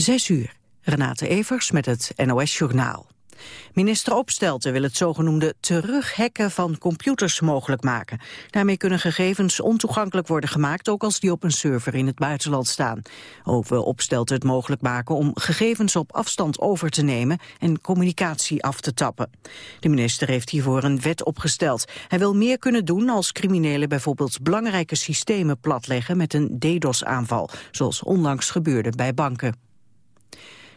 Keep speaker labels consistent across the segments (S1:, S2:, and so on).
S1: Zes uur. Renate Evers met het NOS Journaal. Minister Opstelten wil het zogenoemde terughacken van computers mogelijk maken. Daarmee kunnen gegevens ontoegankelijk worden gemaakt, ook als die op een server in het buitenland staan. Ook wil Opstelten het mogelijk maken om gegevens op afstand over te nemen en communicatie af te tappen. De minister heeft hiervoor een wet opgesteld. Hij wil meer kunnen doen als criminelen bijvoorbeeld belangrijke systemen platleggen met een DDoS-aanval, zoals onlangs gebeurde bij banken.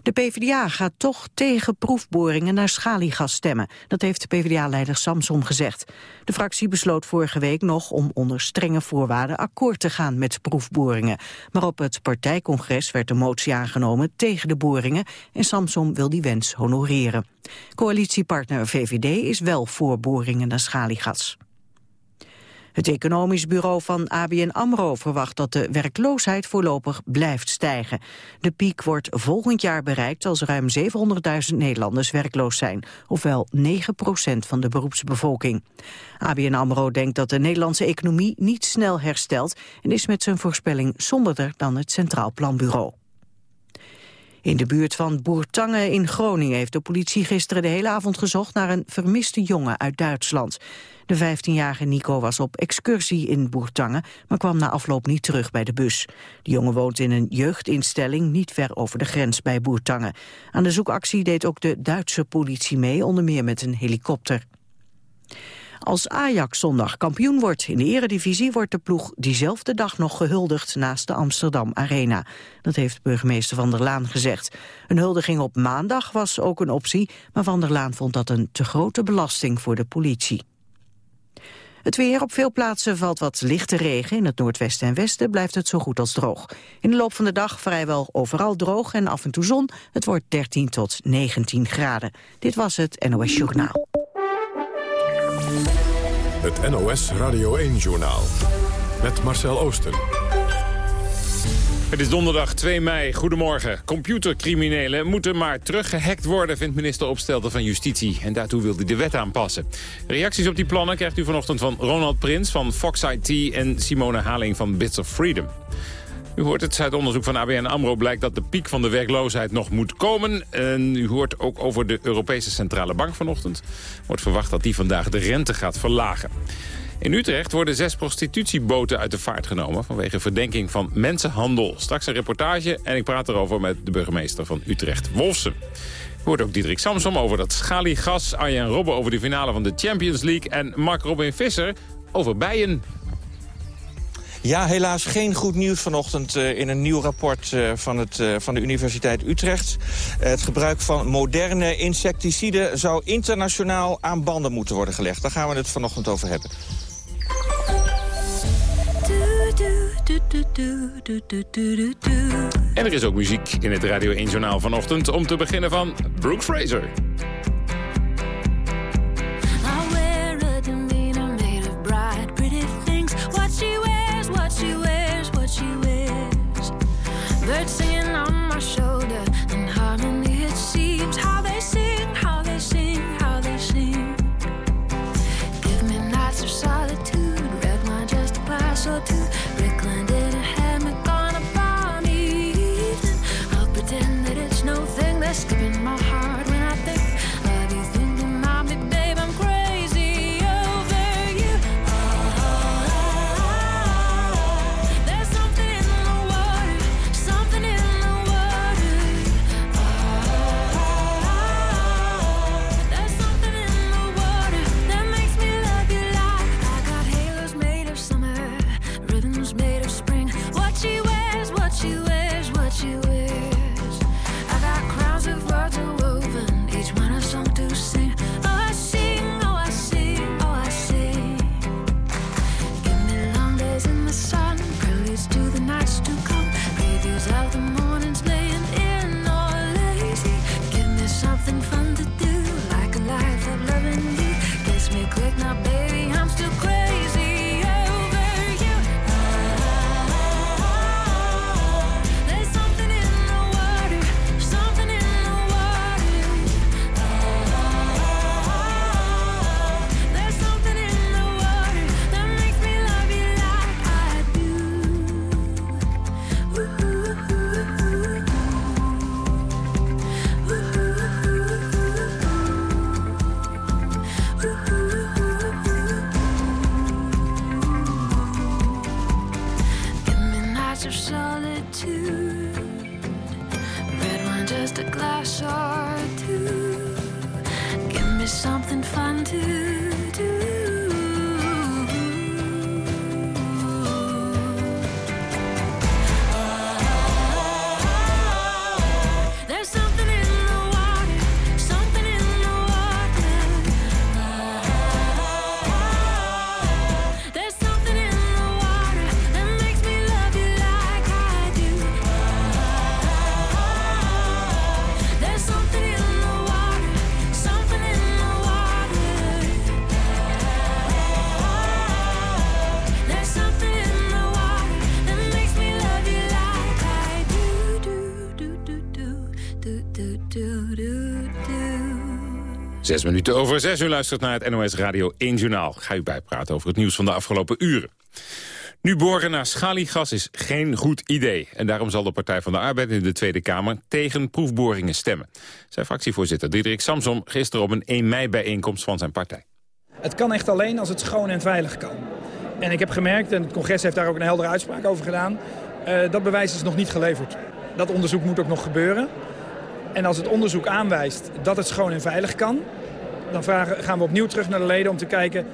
S1: De PvdA gaat toch tegen proefboringen naar schaliegas stemmen. Dat heeft PvdA-leider Samsom gezegd. De fractie besloot vorige week nog om onder strenge voorwaarden akkoord te gaan met proefboringen. Maar op het partijcongres werd de motie aangenomen tegen de boringen en Samsom wil die wens honoreren. Coalitiepartner VVD is wel voor boringen naar schaliegas. Het economisch bureau van ABN AMRO verwacht dat de werkloosheid voorlopig blijft stijgen. De piek wordt volgend jaar bereikt als ruim 700.000 Nederlanders werkloos zijn, ofwel 9 procent van de beroepsbevolking. ABN AMRO denkt dat de Nederlandse economie niet snel herstelt en is met zijn voorspelling somberder dan het Centraal Planbureau. In de buurt van Boertangen in Groningen heeft de politie gisteren de hele avond gezocht naar een vermiste jongen uit Duitsland. De 15-jarige Nico was op excursie in Boertangen, maar kwam na afloop niet terug bij de bus. De jongen woont in een jeugdinstelling niet ver over de grens bij Boertangen. Aan de zoekactie deed ook de Duitse politie mee, onder meer met een helikopter. Als Ajax zondag kampioen wordt in de eredivisie... wordt de ploeg diezelfde dag nog gehuldigd naast de Amsterdam Arena. Dat heeft burgemeester Van der Laan gezegd. Een huldiging op maandag was ook een optie... maar Van der Laan vond dat een te grote belasting voor de politie. Het weer op veel plaatsen valt wat lichte regen. In het noordwesten en westen blijft het zo goed als droog. In de loop van de dag vrijwel overal droog en af en toe zon. Het wordt 13 tot 19 graden. Dit was het NOS Journaal.
S2: Het NOS Radio 1-journaal. Met Marcel Oosten.
S3: Het is donderdag 2 mei. Goedemorgen. Computercriminelen moeten maar teruggehackt worden... vindt minister Opstelten van Justitie. En daartoe wil hij de wet aanpassen. Reacties op die plannen krijgt u vanochtend van Ronald Prins... van Fox IT en Simone Haling van Bits of Freedom. U hoort het, uit onderzoek van ABN AMRO blijkt dat de piek van de werkloosheid nog moet komen. En u hoort ook over de Europese Centrale Bank vanochtend. Wordt verwacht dat die vandaag de rente gaat verlagen. In Utrecht worden zes prostitutieboten uit de vaart genomen... vanwege verdenking van mensenhandel. Straks een reportage en ik praat erover met de burgemeester van Utrecht, Wolfsen. U hoort ook Diederik Samsom over dat schaliegas... Arjen Robben over de finale van de Champions League... en Mark Robin Visser over bijen.
S4: Ja, helaas geen goed nieuws vanochtend uh, in een nieuw rapport uh, van, het, uh, van de Universiteit Utrecht. het gebruik van moderne insecticiden zou internationaal aan banden moeten worden gelegd. Daar gaan we het vanochtend over hebben.
S3: En er is ook muziek in het Radio 1 Journaal vanochtend. Om te beginnen van Brooke Fraser.
S5: shoulder harmony it seems how they sing how they sing how they sing. Give me nights of solitude red wine just or two.
S3: Zes minuten over zes. U luistert naar het NOS Radio 1 Journaal. Ga u bijpraten over het nieuws van de afgelopen uren. Nu boren naar schaliegas is geen goed idee. En daarom zal de Partij van de Arbeid in de Tweede Kamer tegen proefboringen stemmen. Zijn fractievoorzitter Diederik Samsom gisteren op een 1 mei bijeenkomst van zijn partij.
S6: Het kan echt alleen als het schoon en veilig kan. En ik heb gemerkt, en het congres heeft daar ook een heldere uitspraak over gedaan... Uh, dat bewijs is nog niet geleverd. Dat onderzoek moet ook nog gebeuren. En als het onderzoek aanwijst dat het schoon en veilig kan... dan vragen, gaan we opnieuw terug naar de leden om te kijken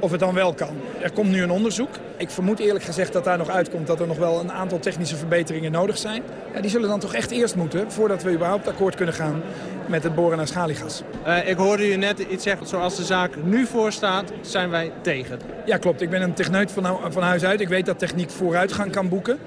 S6: of het dan wel kan. Er komt nu een onderzoek. Ik vermoed eerlijk gezegd dat daar nog uitkomt dat er nog wel een aantal technische verbeteringen nodig zijn. Ja, die zullen dan toch echt eerst moeten voordat we überhaupt akkoord kunnen gaan met het boren naar schaliegas.
S7: Uh, ik hoorde u net iets zeggen, zoals de zaak nu voor staat, zijn wij tegen.
S6: Ja, klopt. Ik ben een techneut van, van huis uit. Ik weet dat techniek vooruitgang kan boeken.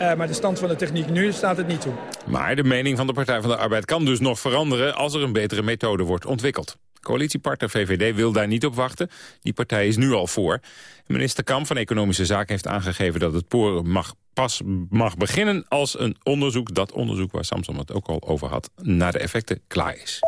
S6: Uh, maar de stand van de techniek nu staat het niet toe.
S3: Maar de mening van de Partij van de Arbeid kan dus nog veranderen... als er een betere methode wordt ontwikkeld. Coalitiepartner VVD wil daar niet op wachten. Die partij is nu al voor. Minister Kamp van Economische Zaken heeft aangegeven... dat het poren mag, pas mag beginnen als een onderzoek... dat onderzoek waar Samson het ook al over had... naar de effecten klaar is.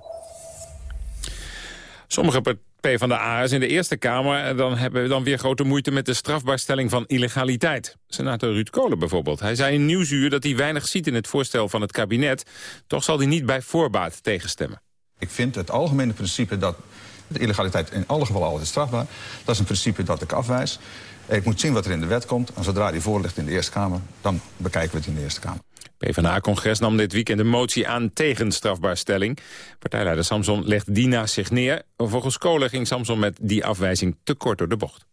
S3: Sommige PvdA is in de Eerste Kamer... dan hebben we dan weer grote moeite met de strafbaarstelling van illegaliteit. Senator Ruud Kolen bijvoorbeeld. Hij zei in Nieuwsuur dat hij weinig ziet in het voorstel van het kabinet. Toch zal hij niet bij voorbaat tegenstemmen.
S8: Ik vind het algemene principe dat de illegaliteit in alle gevallen altijd strafbaar... dat is een principe dat ik afwijs. Ik moet zien wat er in de wet komt. En zodra die voor ligt in de Eerste Kamer, dan bekijken we het in de Eerste Kamer.
S3: PvdA-congres nam dit weekend een motie aan tegen strafbaarstelling. Partijleider Samson legt die naast zich neer. Volgens Kolen ging Samson met die afwijzing te kort door de bocht.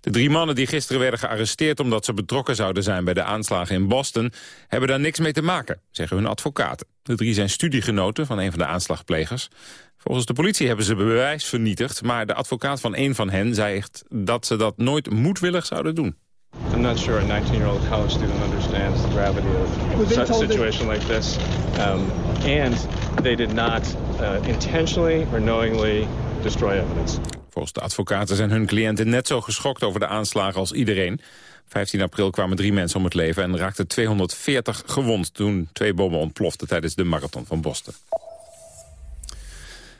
S3: De drie mannen die gisteren werden gearresteerd omdat ze betrokken zouden zijn bij de aanslagen in Boston, hebben daar niks mee te maken, zeggen hun advocaten. De drie zijn studiegenoten van een van de aanslagplegers. Volgens de politie hebben ze bewijs vernietigd, maar de advocaat van een van hen zei echt dat ze dat nooit moedwillig zouden doen.
S9: I'm not sure a 19-year-old college student understands the gravity of such a situation like this. Um, and they did not uh, intentionally or knowingly destroy evidence.
S3: De advocaten zijn hun cliënten net zo geschokt over de aanslagen als iedereen. 15 april kwamen drie mensen om het leven en raakten 240 gewond... toen twee bommen ontploften tijdens de marathon van Boston.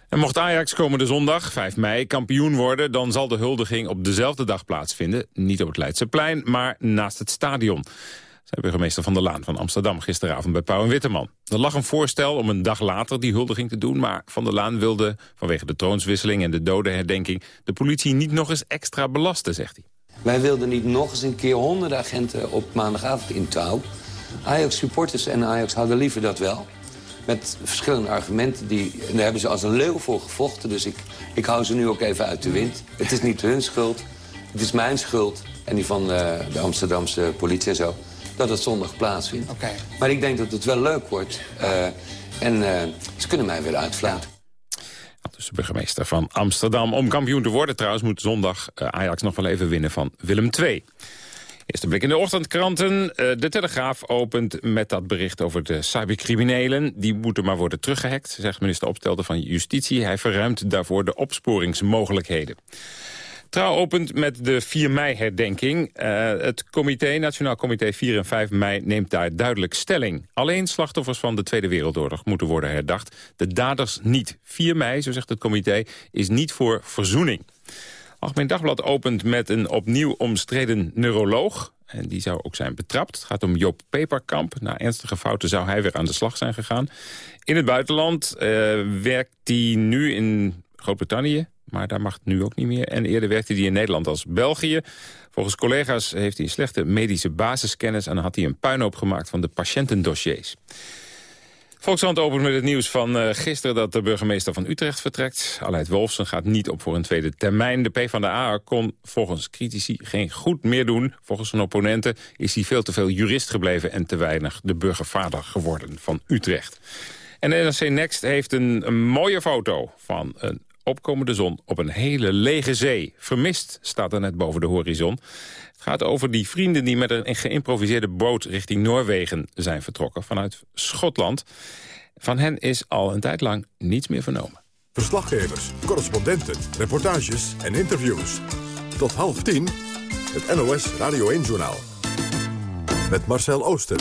S3: En mocht Ajax komende zondag, 5 mei, kampioen worden... dan zal de huldiging op dezelfde dag plaatsvinden. Niet op het Leidseplein, maar naast het stadion. Zei burgemeester Van der Laan van Amsterdam gisteravond bij Pauw en Witteman. Er lag een voorstel om een dag later die huldiging te doen... maar Van der Laan wilde vanwege de troonswisseling en de dodenherdenking... de politie niet nog eens extra belasten, zegt hij.
S10: Wij wilden niet nog eens een keer honderden agenten op maandagavond in touw. Ajax-supporters en Ajax hadden liever dat wel met verschillende argumenten. Die, en daar hebben ze als een leeuw voor gevochten. Dus ik, ik hou ze nu ook even uit de wind. Het is niet hun schuld. Het is mijn schuld. En die van uh, de Amsterdamse politie en zo. Dat het zondag plaatsvindt. Okay. Maar ik denk dat het wel leuk wordt. Uh, en uh, ze kunnen mij weer uitfluiten.
S3: Dus de burgemeester van Amsterdam. Om kampioen te worden trouwens moet zondag Ajax nog wel even winnen van Willem II. Eerste blik in de ochtendkranten. Eh, de Telegraaf opent met dat bericht over de cybercriminelen. Die moeten maar worden teruggehackt, zegt minister Opstelten van Justitie. Hij verruimt daarvoor de opsporingsmogelijkheden. Trouw opent met de 4 mei-herdenking. Uh, het comité, Nationaal Comité 4 en 5 mei neemt daar duidelijk stelling. Alleen slachtoffers van de Tweede Wereldoorlog moeten worden herdacht. De daders niet. 4 mei, zo zegt het comité, is niet voor verzoening. Algemeen Dagblad opent met een opnieuw omstreden neuroloog. En die zou ook zijn betrapt. Het gaat om Job Peperkamp. Na ernstige fouten zou hij weer aan de slag zijn gegaan. In het buitenland uh, werkt hij nu in Groot-Brittannië. Maar daar mag het nu ook niet meer. En eerder werkte hij in Nederland als België. Volgens collega's heeft hij slechte medische basiskennis... en had hij een puinhoop gemaakt van de patiëntendossiers. Volkskrant opent met het nieuws van uh, gisteren dat de burgemeester van Utrecht vertrekt. Aleid Wolfsen gaat niet op voor een tweede termijn. De PvdA kon volgens critici geen goed meer doen. Volgens zijn opponenten is hij veel te veel jurist gebleven... en te weinig de burgervader geworden van Utrecht. En NRC Next heeft een, een mooie foto van een opkomende zon op een hele lege zee. Vermist staat er net boven de horizon. Het gaat over die vrienden die met een geïmproviseerde boot richting Noorwegen zijn vertrokken vanuit Schotland. Van hen is al een tijd lang niets meer vernomen.
S2: Verslaggevers, correspondenten, reportages en interviews. Tot half tien, het NOS Radio 1-journaal. Met Marcel Ooster.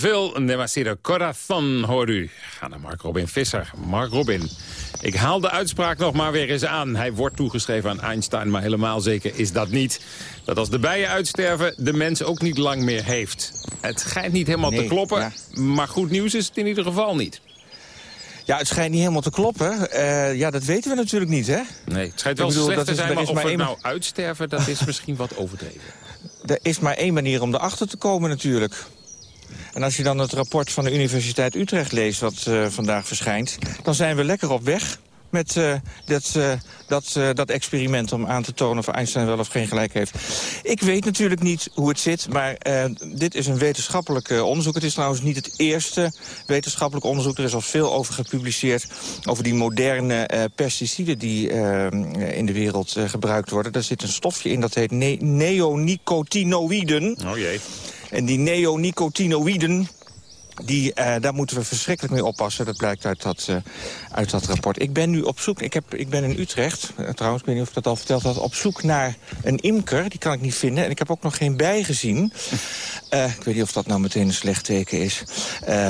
S3: De veel Demasido Corazon, hoor u. Ga naar Mark Robin Visser. Mark Robin, ik haal de uitspraak nog maar weer eens aan. Hij wordt toegeschreven aan Einstein, maar helemaal zeker is dat niet. Dat als de bijen uitsterven, de mens ook niet lang meer heeft. Het schijnt niet helemaal te kloppen, maar goed nieuws is het in ieder geval niet.
S4: Ja, het schijnt niet helemaal te kloppen. Uh, ja, dat weten we natuurlijk niet, hè?
S3: Nee, het schijnt wel bedoel, slecht te zijn, maar of we nou uitsterven, dat is misschien wat overdreven.
S4: Er is maar één manier om erachter te komen natuurlijk. En als je dan het rapport van de Universiteit Utrecht leest... wat uh, vandaag verschijnt, dan zijn we lekker op weg. met eh, dat, uh, dat, dat experiment om aan te tonen of Einstein wel of geen gelijk heeft. Ik weet natuurlijk niet hoe het zit, maar dit is een wetenschappelijk onderzoek. Het is trouwens niet het eerste wetenschappelijk onderzoek. Er is al veel over gepubliceerd over die moderne pesticiden die in de wereld gebruikt worden. Daar zit een stofje in dat heet ne neonicotinoïden.
S3: Oh jee.
S4: En die neonicotinoïden die, uh, daar moeten we verschrikkelijk mee oppassen. Dat blijkt uit dat, uh, uit dat rapport. Ik ben nu op zoek, ik, heb, ik ben in Utrecht, uh, trouwens, ik weet niet of ik dat al verteld had... op zoek naar een imker, die kan ik niet vinden. En ik heb ook nog geen bij gezien. ik weet niet of dat nou meteen een slecht teken is.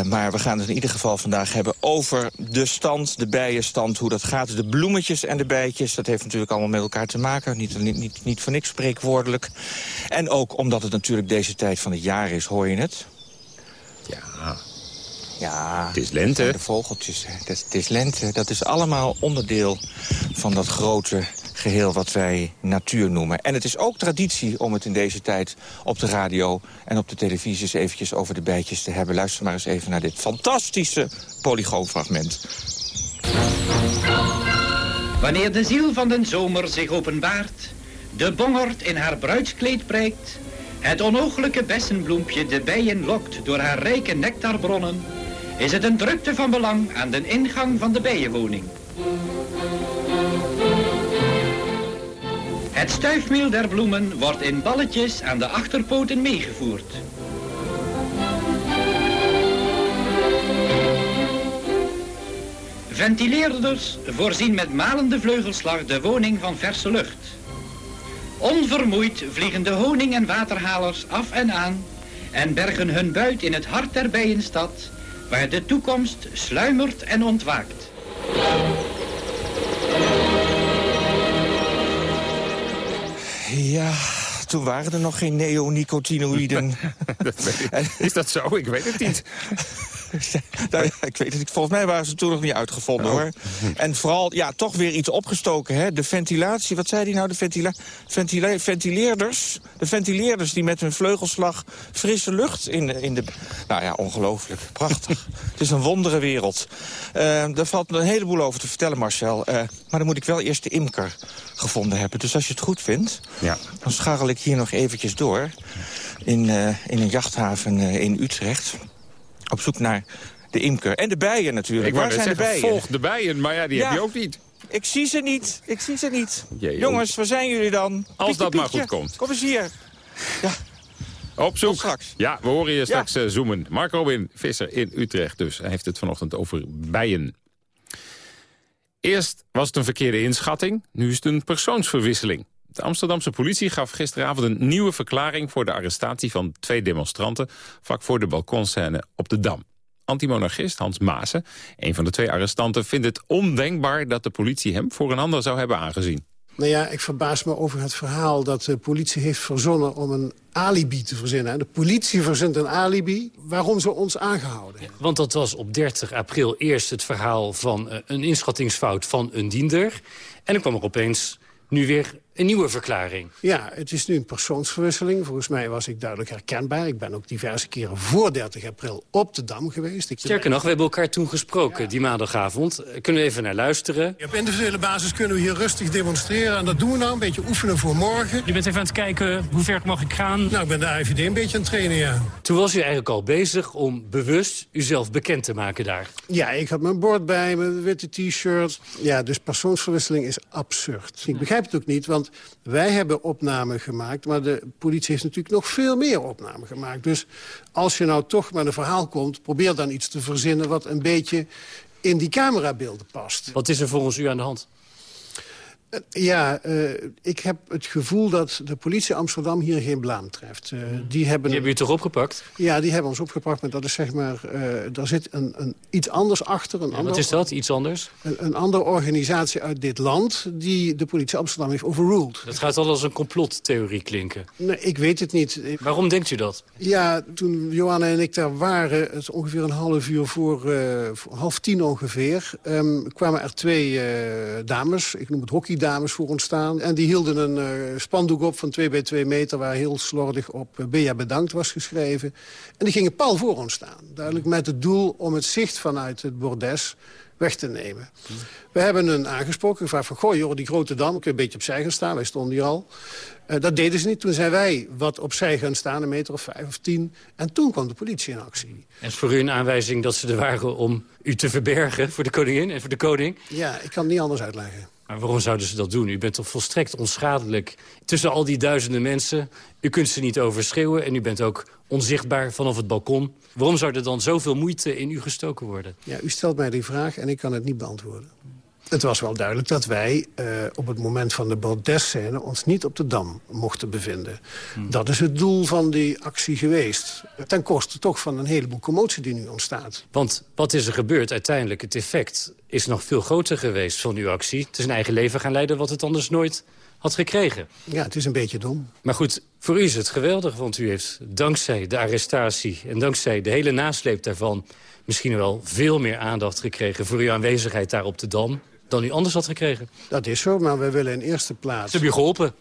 S4: maar we gaan het in ieder geval vandaag hebben over de stand, de bijenstand... hoe dat gaat, de bloemetjes en de bijtjes. Dat heeft natuurlijk allemaal met elkaar te maken. Niet, niet, niet, niet voor niks spreekwoordelijk. En ook omdat het natuurlijk deze tijd van het jaar is, hoor je het...
S3: Ja.
S4: Ja,
S3: het is lente.
S4: De vogeltjes, het is lente. Dat is allemaal onderdeel van dat grote geheel wat wij natuur noemen. En het is ook traditie om het in deze tijd op de radio en op de televisie eens eventjes over de bijtjes te hebben. Luister maar eens even naar dit fantastische polygoonfragment.
S11: Wanneer de ziel van den zomer zich openbaart, de bongert in haar bruidskleed prijkt het onogelijke bessenbloempje de bijen lokt door haar rijke nectarbronnen, is het een drukte van belang aan de ingang van de bijenwoning. Het stuifmeel der bloemen wordt in balletjes aan de achterpoten meegevoerd. Ventileerders voorzien met malende vleugelslag de woning van verse lucht. Onvermoeid vliegen de honing- en waterhalers af en aan en bergen hun buit in het hart der bijenstad, waar de toekomst sluimert en ontwaakt.
S4: Ja, toen waren er nog geen neonicotinoïden.
S3: Is dat zo? Ik weet het niet.
S4: nou, ja, ik weet het niet. Volgens mij waren ze toen nog niet uitgevonden, oh. hoor. En vooral, ja, toch weer iets opgestoken, hè. De ventilatie, wat zei hij nou? De ventila ventileerders. De ventileerders die met hun vleugelslag frisse lucht in, in de... Nou ja, ongelooflijk. Prachtig. het is een wondere wereld. Uh, daar valt een heleboel over te vertellen, Marcel. Uh, maar dan moet ik wel eerst de imker gevonden hebben. Dus als je het goed vindt,
S3: ja.
S4: dan scharrel ik hier nog eventjes door... in, uh, in een jachthaven in Utrecht op zoek naar de imker. En de bijen natuurlijk.
S3: Ik
S4: Waar
S3: zijn
S4: de bijen?
S3: Volg de bijen, maar ja, die heb je ook niet.
S4: Ik zie ze niet. Ik zie ze niet.
S3: Jee,
S4: Jongens, waar zijn jullie dan?
S3: Als
S4: Pietje,
S3: dat maar
S4: Pietje.
S3: goed komt.
S4: Kom eens hier. Ja.
S3: Op zoek. Ja, we horen je straks ja. zoomen. Mark Robin Visser in Utrecht dus. Hij heeft het vanochtend over bijen. Eerst was het een verkeerde inschatting. Nu is het een persoonsverwisseling. De Amsterdamse politie gaf gisteravond een nieuwe verklaring... voor de arrestatie van twee demonstranten... vlak voor de balkonscène op de Dam. Antimonarchist Hans Maassen, een van de twee arrestanten... vindt het ondenkbaar dat de politie hem voor een ander zou hebben aangezien.
S12: Nou ja, ik verbaas me over het verhaal dat de politie heeft verzonnen om een alibi te verzinnen. De politie verzint een alibi waarom ze ons aangehouden hebben.
S13: Want dat was op 30 april eerst het verhaal van uh, een inschattingsfout van een diender. En dan kwam er opeens nu weer een nieuwe verklaring.
S12: Ja, het is nu een persoonsverwisseling. Volgens mij was ik duidelijk herkenbaar. Ik ben ook diverse keren voor 30 april op de Dam geweest. Ik
S13: Sterker nog, we hebben elkaar toen gesproken, ja. die maandagavond. Kunnen we even naar luisteren?
S12: Op individuele basis kunnen we hier rustig demonstreren. En dat doen we nou, een beetje oefenen voor morgen.
S14: Je bent even aan het kijken, hoe ver mag ik gaan?
S12: Nou, ik ben de IVD een beetje aan het trainen, ja.
S13: Toen was u eigenlijk al bezig om bewust uzelf bekend te maken daar.
S12: Ja, ik had mijn bord bij, mijn witte t-shirt. Ja, dus persoonsverwisseling is absurd. Ik begrijp het ook niet, want wij hebben opnamen gemaakt, maar de politie heeft natuurlijk nog veel meer opnamen gemaakt. Dus als je nou toch met een verhaal komt, probeer dan iets te verzinnen... wat een beetje in die camerabeelden past.
S13: Wat is er volgens u aan de hand?
S12: Uh, ja, uh, ik heb het gevoel dat de politie Amsterdam hier geen blaam treft. Uh, die, hebben,
S13: die hebben u toch opgepakt?
S12: Ja, die hebben ons opgepakt, maar dat is zeg maar... daar zit een, een, iets anders achter. Een
S13: ja,
S12: ander,
S13: wat is dat, iets anders?
S12: Een, een, andere organisatie uit dit land die de politie Amsterdam heeft overruled.
S13: Dat gaat al als een complottheorie klinken.
S12: Nee, ik weet het niet.
S13: Waarom denkt u dat?
S12: Ja, toen Johanna en ik daar waren, het is ongeveer een half uur voor, voor half tien ongeveer... Um, kwamen er twee dames, ik noem het hockey dames voor ons staan. En die hielden een uh, spandoek op van 2 bij 2 meter... waar heel slordig op uh, Bea bedankt was geschreven. En die gingen pal voor ons staan. Duidelijk met het doel om het zicht vanuit het bordes weg te nemen. We hebben hun aangesproken, gevraagd van... goh joh, die grote dam, kun je een beetje opzij gaan staan? Wij stonden hier al. Uh, dat deden ze niet. Toen zijn wij wat opzij gaan staan, een meter of vijf of tien. En toen kwam de politie in actie.
S13: En is voor u een aanwijzing dat ze er waren om u te verbergen... voor de koningin en voor de koning?
S12: Ja, ik kan het niet anders uitleggen.
S13: Maar waarom zouden ze dat doen? U bent toch volstrekt onschadelijk tussen al die duizenden mensen. U kunt ze niet overschreeuwen en u bent ook onzichtbaar vanaf het balkon. Waarom zou er dan zoveel moeite in u gestoken worden?
S12: Ja, u stelt mij die vraag en ik kan het niet beantwoorden. Het was wel duidelijk dat wij uh, op het moment van de bordesscène... ons niet op de Dam mochten bevinden. Hmm. Dat is het doel van die actie geweest. Ten koste toch van een heleboel commotie die nu ontstaat.
S13: Want wat is er gebeurd uiteindelijk? Het effect is nog veel groter geweest van uw actie. Het is een eigen leven gaan leiden wat het anders nooit had gekregen.
S12: Ja, het is een beetje dom.
S13: Maar goed, voor u is het geweldig, want u heeft dankzij de arrestatie... en dankzij de hele nasleep daarvan misschien wel veel meer aandacht gekregen... voor uw aanwezigheid daar op de Dam dan u anders had gekregen.
S12: Dat is zo, maar we willen in eerste plaats...
S13: Ze hebben je geholpen.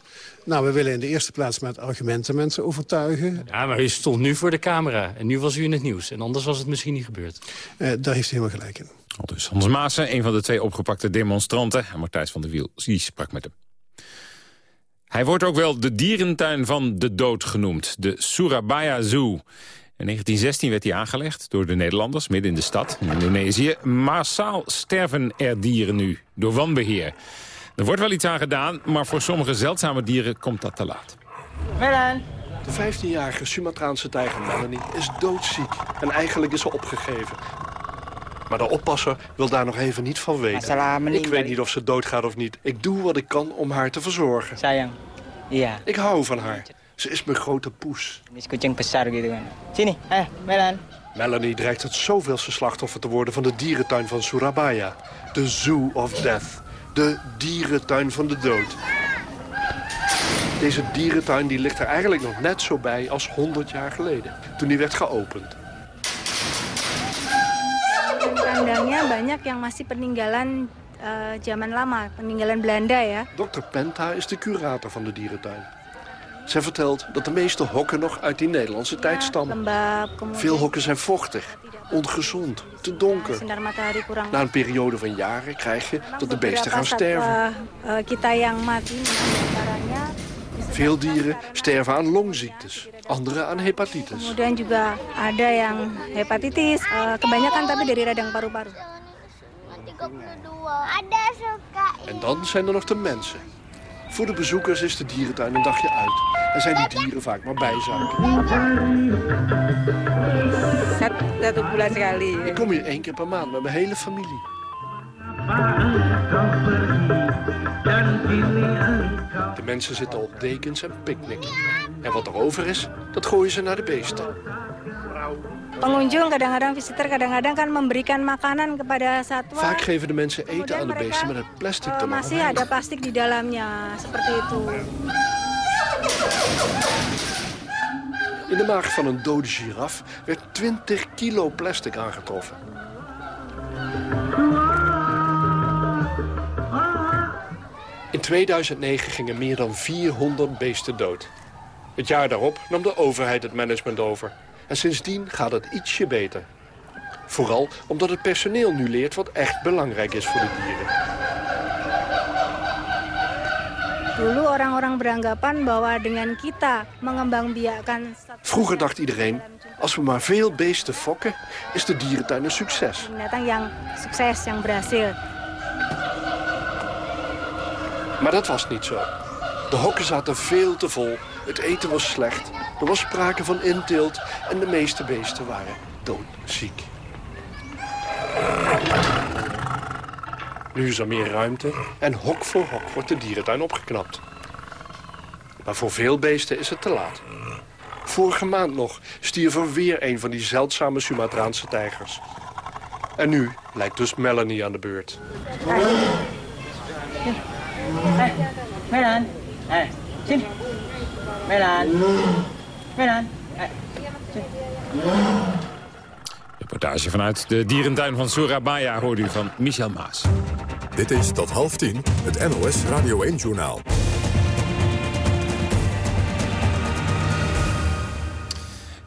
S12: Nou, we willen in de eerste plaats met argumenten mensen overtuigen.
S13: Ja, maar u stond nu voor de camera en nu was u in het nieuws. En anders was het misschien niet gebeurd.
S12: Uh, daar heeft u helemaal gelijk in.
S3: Al dus Hans Maassen, een van de twee opgepakte demonstranten. En Martijs van der Wiel, die sprak met hem. Hij wordt ook wel de dierentuin van de dood genoemd, de Surabaya Zoo. In 1916 werd hij aangelegd door de Nederlanders midden in de stad, in Indonesië. Massaal sterven er dieren nu door wanbeheer. Er wordt wel iets aan gedaan, maar voor sommige zeldzame dieren komt dat te laat.
S15: Melan. De 15-jarige Sumatraanse tijger Melanie is doodziek en eigenlijk is ze opgegeven. Maar de oppasser wil daar nog even niet van weten. Ik weet niet of ze doodgaat of niet. Ik doe wat ik kan om haar te verzorgen.
S16: Sayang. Ja.
S15: Ik hou van haar. Ze is mijn grote poes.
S16: Is kucing besar gitu kan. Sini, ayo, Melan.
S15: Melanie dreigt het zoveelste slachtoffer te worden van de dierentuin van Surabaya. De Zoo of Death. De dierentuin van de dood. Deze dierentuin die ligt er eigenlijk nog net zo bij als 100 jaar geleden. Toen die werd geopend.
S16: Kandangnya banyak yang masih peninggalan uh, zaman lama, peninggalan Belanda ya.
S15: Dr. Penta is de curator van de dierentuin. Zij vertelt dat de meeste hokken nog uit die Nederlandse tijd stammen. Veel hokken zijn vochtig, ongezond, te donker. Na een periode van jaren krijg je dat de beesten gaan sterven. Veel dieren sterven aan longziektes, andere aan hepatitis.
S16: Kemudian juga ada yang hepatitis, kebanyakan tapi dari radang paru-paru.
S15: En dan zijn er nog de mensen. Voor de bezoekers is de dierentuin een dagje uit. En zijn die dieren vaak maar bijzaken. Ik kom hier één keer per maand met mijn hele familie. De mensen zitten op dekens en picknicken. En wat er over is, dat gooien ze naar de beesten.
S16: Pengunjung kadang-kadang visitor kadang-kadang kan memberikan makanan kepada satwa.
S15: Vaak geven de mensen eten aan de beesten met het plastic uh,
S16: Masih ada plastik di dalamnya, seperti itu.
S15: In de maag van een dode giraf werd 20 kilo plastic aangetroffen. In 2009 gingen meer dan 400 beesten dood. Het jaar daarop nam de overheid het management over. En sindsdien gaat het ietsje beter. Vooral omdat het personeel nu leert wat echt belangrijk is voor de dieren. Vroeger dacht iedereen, als we maar veel beesten fokken, is de dierentuin een succes. Maar dat was niet zo. De hokken zaten veel te vol, het eten was slecht, er was sprake van inteelt en de meeste beesten waren doodziek. Nu is er meer ruimte en hok voor hok wordt de dierentuin opgeknapt. Maar voor veel beesten is het te laat. Vorige maand nog stierf er weer een van die zeldzame Sumatraanse tijgers. En nu lijkt dus Melanie aan de beurt.
S16: Hey, Melan. Hey. Melan. Melan. Hey,
S3: Reportage vanuit de dierentuin van Surabaya hoorde u van Michel Maas.
S2: Dit is tot half tien het NOS Radio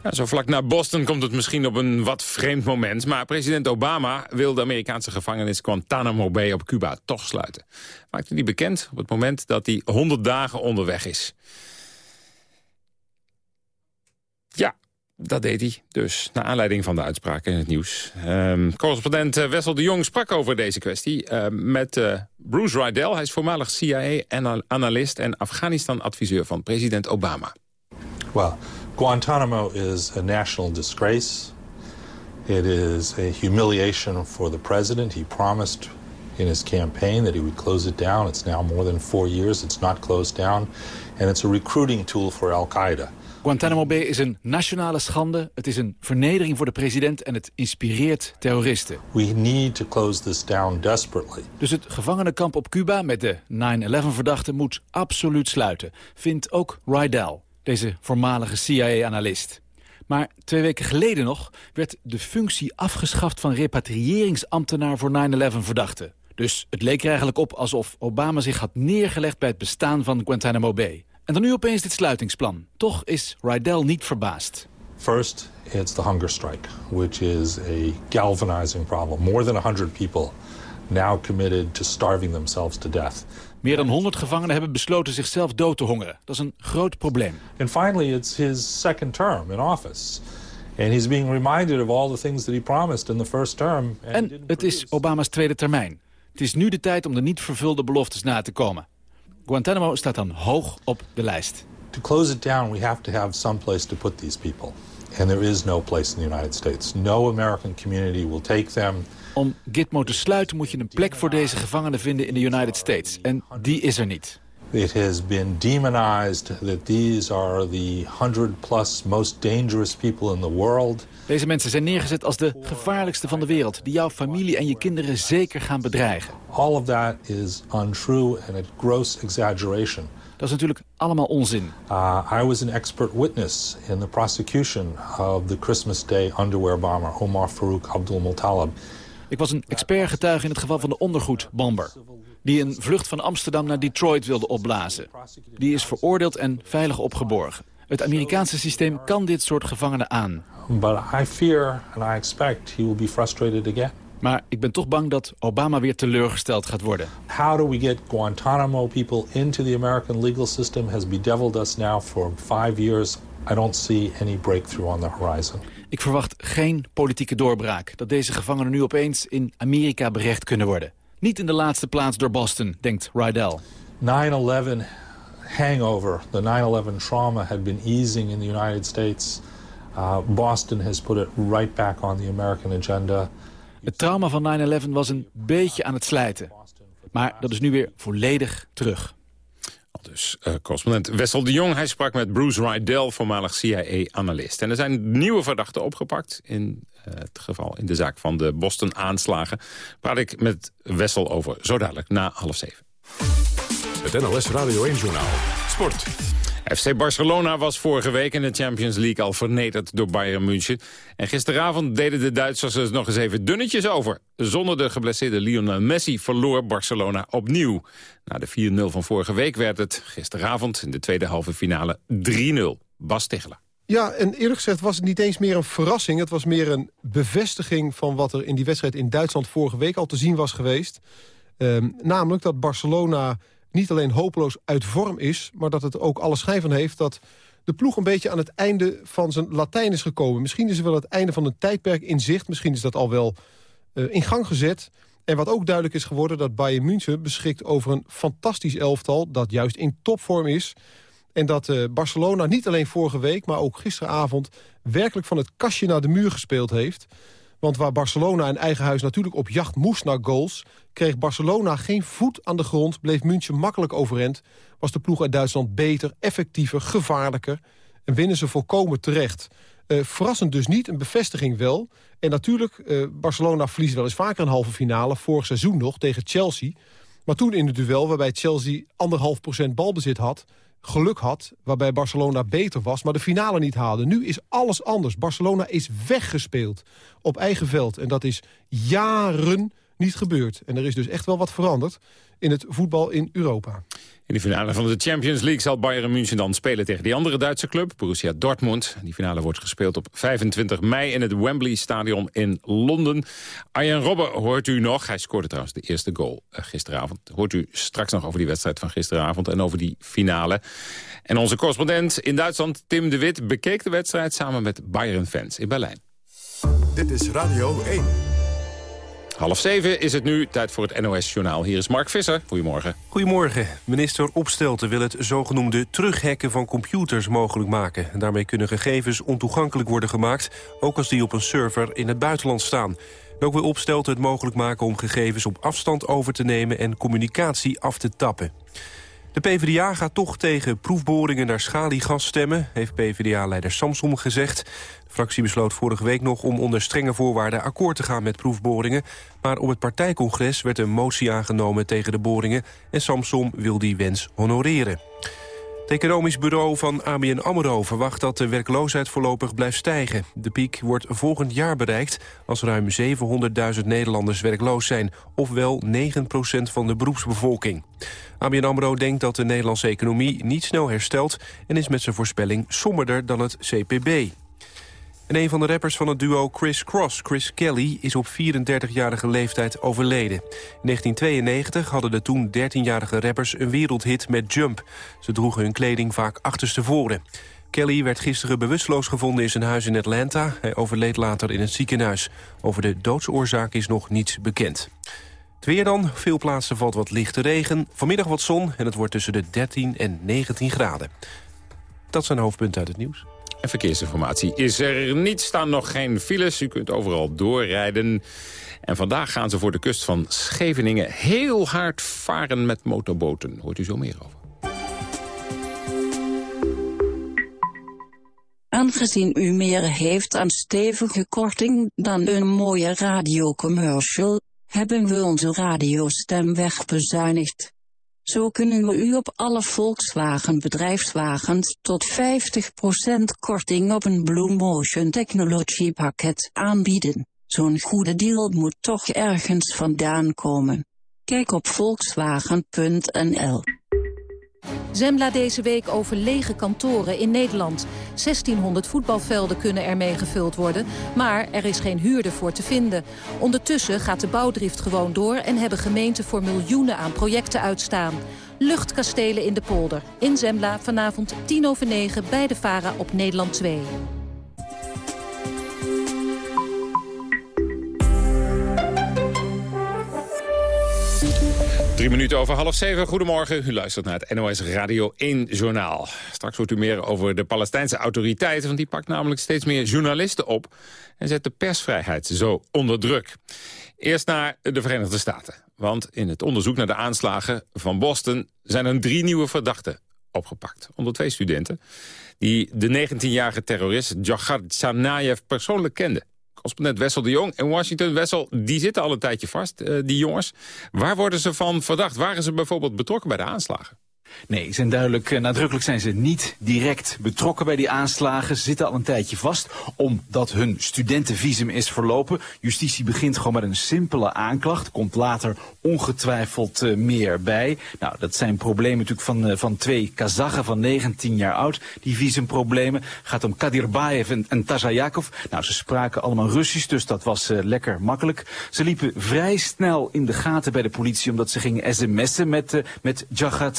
S3: Ja, zo vlak na Boston komt het misschien op een wat vreemd moment... maar president Obama wil de Amerikaanse gevangenis Guantanamo Bay op Cuba toch sluiten. Maakte hij bekend op het moment dat hij 100 dagen onderweg is. Ja, dat deed hij dus, naar aanleiding van de uitspraken in het nieuws. Ehm, correspondent eh, Wessel de Jong sprak over deze kwestie uh, met uh, Bruce Rydell. Hij is voormalig CIA-analyst en Afghanistan-adviseur van president Obama.
S17: Well, Guantanamo is a national disgrace. It is a humiliation for the president. He promised in his campaign that he would close it down. It's now more than four years. It's not closed down. And it's a recruiting tool for Al-Qaeda.
S18: Guantanamo Bay is een nationale schande. Het is een vernedering voor de president en het inspireert terroristen.
S17: We need to close this down desperately.
S18: Dus het gevangenenkamp op Cuba met de 9-11-verdachten moet absoluut sluiten. Vindt ook Rydell, deze voormalige CIA-analyst. Maar twee weken geleden nog werd de functie afgeschaft van repatriëringsambtenaar voor 9-11-verdachten. Dus het leek er eigenlijk op alsof Obama zich had neergelegd bij het bestaan van Guantanamo Bay. En dan nu opeens dit sluitingsplan. Toch is Rydell niet verbaasd.
S17: First, it's the hunger strike, which is a galvanizing problem. More than 100 people now committed to starving themselves to death.
S18: Meer dan 100 gevangenen hebben besloten zichzelf dood te hongeren. Dat is een groot probleem.
S17: And finally, it's his second term in office. And he's being reminded of all the things that he promised in the first term.
S18: En het is Obama's tweede termijn. Het is nu de tijd om de niet vervulde beloftes na te komen. Guantanamo staat dan hoog op de lijst.
S17: To close it down, we have to have some place to put these people. And there is no place in the United States. No American community will take them.
S18: Om Gitmo te sluiten moet je een plek voor deze gevangenen vinden in de United States. En die is er niet.
S17: It has been demonized that these are the 100 plus most dangerous people in the world.
S18: Deze mensen zijn neergezet als de gevaarlijkste van de wereld... die jouw familie en je kinderen zeker gaan bedreigen.
S17: All of that is untrue and a gross exaggeration.
S18: Dat is natuurlijk allemaal onzin.
S17: Uh, I was an expert witness in the prosecution of the Christmas Day underwear bomber Omar Farouk Abdul Muttalib.
S18: Ik was een expertgetuige in het geval van de ondergoedbomber... die een vlucht van Amsterdam naar Detroit wilde opblazen. Die is veroordeeld en veilig opgeborgen. Het Amerikaanse systeem kan dit soort gevangenen aan. Maar ik ben toch bang dat Obama weer teleurgesteld gaat worden.
S17: How do we get Guantanamo people into the American legal system has bedeviled us now for five years. I don't see any breakthrough on the horizon.
S18: Ik verwacht geen politieke doorbraak. Dat deze gevangenen nu opeens in Amerika berecht kunnen worden. Niet in de laatste plaats door Boston, denkt Rydell.
S17: 9-11 hangover, the 9-11 trauma had been easing in the United States. Uh, Boston has put it right back on the American agenda.
S18: Het trauma van 9-11 was een beetje aan het slijten. Maar dat is nu weer volledig terug.
S3: Dus uh, correspondent Wessel de Jong, hij sprak met Bruce Rydell, voormalig CIA-analyst. En er zijn nieuwe verdachten opgepakt in het geval in de zaak van de Boston-aanslagen. Praat ik met Wessel over, zo dadelijk, na half zeven.
S2: Het NLS Radio 1-journaal. Sport.
S3: FC Barcelona was vorige week in de Champions League al vernederd door Bayern München. En gisteravond deden de Duitsers er nog eens even dunnetjes over. Zonder de geblesseerde Lionel Messi verloor Barcelona opnieuw. Na de 4-0 van vorige week werd het gisteravond in de tweede halve finale 3-0. Bas.
S19: Ja, en eerlijk gezegd was het niet eens meer een verrassing. Het was meer een bevestiging van wat er in die wedstrijd in Duitsland vorige week al te zien was geweest. Um, namelijk dat Barcelona niet alleen hopeloos uit vorm is... maar dat het ook alle schijn van heeft dat de ploeg een beetje aan het einde van zijn Latijn is gekomen. Misschien is er wel het einde van een tijdperk in zicht. Misschien is dat al wel uh, in gang gezet. En wat ook duidelijk is geworden... dat Bayern München beschikt over een fantastisch elftal... dat juist in topvorm is. En dat uh, Barcelona niet alleen vorige week... maar ook gisteravond werkelijk van het kastje naar de muur gespeeld heeft... Want waar Barcelona in eigen huis natuurlijk op jacht moest naar goals... kreeg Barcelona geen voet aan de grond, bleef München makkelijk overend... was de ploeg uit Duitsland beter, effectiever, gevaarlijker... en winnen ze volkomen terecht. Uh, verrassend dus niet, een bevestiging wel. En natuurlijk, uh, Barcelona verliest wel eens vaker een halve finale... vorig seizoen nog tegen Chelsea. Maar toen in het duel waarbij Chelsea anderhalf procent balbezit had geluk had, waarbij Barcelona beter was... maar de finale niet haalde. Nu is alles anders. Barcelona is weggespeeld op eigen veld. En dat is jaren niet gebeurd. En er is dus echt wel wat veranderd in het voetbal in Europa.
S3: In de finale van de Champions League zal Bayern München dan spelen tegen die andere Duitse club, Borussia Dortmund. Die finale wordt gespeeld op 25 mei in het Wembley Stadion in Londen. Arjen Robben hoort u nog. Hij scoorde trouwens de eerste goal uh, gisteravond. Hoort u straks nog over die wedstrijd van gisteravond en over die finale. En onze correspondent in Duitsland, Tim de Wit, bekeek de wedstrijd samen met Bayern-fans in Berlijn.
S2: Dit is Radio 1.
S3: Half zeven is het nu, tijd voor het NOS-journaal. Hier is Mark Visser. Goedemorgen.
S20: Goedemorgen. Minister Opstelten wil het zogenoemde terughacken van computers mogelijk maken. Daarmee kunnen gegevens ontoegankelijk worden gemaakt... ook als die op een server in het buitenland staan. Ook wil Opstelten het mogelijk maken om gegevens op afstand over te nemen... en communicatie af te tappen. De PvdA gaat toch tegen proefboringen naar schaliegas stemmen... heeft PvdA-leider Samsom gezegd. De fractie besloot vorige week nog om onder strenge voorwaarden akkoord te gaan met proefboringen. Maar op het partijcongres werd een motie aangenomen tegen de boringen... en Samsom wil die wens honoreren. Economisch bureau van ABN AMRO verwacht dat de werkloosheid voorlopig blijft stijgen. De piek wordt volgend jaar bereikt als ruim 700.000 Nederlanders werkloos zijn, ofwel 9% van de beroepsbevolking. ABN AMRO denkt dat de Nederlandse economie niet snel herstelt en is met zijn voorspelling somberder dan het CPB. En een van de rappers van het duo Chris Cross, Chris Kelly, is op 34-jarige leeftijd overleden. In 1992 hadden de toen 13-jarige rappers een wereldhit met Jump. Ze droegen hun kleding vaak achterstevoren. Kelly werd gisteren bewusteloos gevonden in zijn huis in Atlanta. Hij overleed later in het ziekenhuis. Over de doodsoorzaak is nog niets bekend. Het weer dan. Veel plaatsen valt wat lichte regen. Vanmiddag wat zon en het wordt tussen de 13 en 19 graden. Dat zijn hoofdpunten uit het nieuws.
S3: En verkeersinformatie is er niet. Staan nog geen files. U kunt overal doorrijden. En vandaag gaan ze voor de kust van Scheveningen heel hard varen met motorboten. Hoort u zo meer over.
S21: Aangezien u meer heeft aan stevige korting dan een mooie radiocommercial, hebben we onze radiostem wegbezuinigd. Zo kunnen we u op alle Volkswagen bedrijfswagens tot 50% korting op een Blue Motion Technology pakket aanbieden. Zo'n goede deal moet toch ergens vandaan komen. Kijk op volkswagen.nl.
S22: Zembla deze week over lege kantoren in Nederland. 1600 voetbalvelden kunnen ermee gevuld worden, maar er is geen huurder voor te vinden. Ondertussen gaat de bouwdrift gewoon door en hebben gemeenten voor miljoenen aan projecten uitstaan. Luchtkastelen in de polder. In Zembla vanavond 10 over 9 bij de VARA op Nederland 2.
S3: Drie minuten over half zeven. Goedemorgen. U luistert naar het NOS Radio 1 Journaal. Straks hoort u meer over de Palestijnse autoriteiten... want die pakt namelijk steeds meer journalisten op... en zet de persvrijheid zo onder druk. Eerst naar de Verenigde Staten. Want in het onderzoek naar de aanslagen van Boston... zijn er drie nieuwe verdachten opgepakt. Onder twee studenten die de 19-jarige terrorist Djahar Tsarnaev persoonlijk kenden. Correspondent Wessel de Jong in Washington. Wessel, die zitten al een tijdje vast, eh, die jongens. Waar worden ze van verdacht? Waren ze bijvoorbeeld betrokken bij de aanslagen?
S18: Nee, zijn duidelijk, eh, nadrukkelijk zijn ze niet direct betrokken bij die aanslagen. Ze zitten al een tijdje vast, omdat hun studentenvisum is verlopen. Justitie begint gewoon met een simpele aanklacht. Komt later ongetwijfeld uh, meer bij. Nou, dat zijn problemen natuurlijk van, uh, van twee Kazachen van 19 jaar oud. Die visumproblemen. Gaat om Kadirbaev en, en. Nou, ze spraken allemaal Russisch, dus dat was lekker makkelijk. Ze liepen vrij snel in de gaten bij de politie, omdat ze gingen sms'en met, met Jagat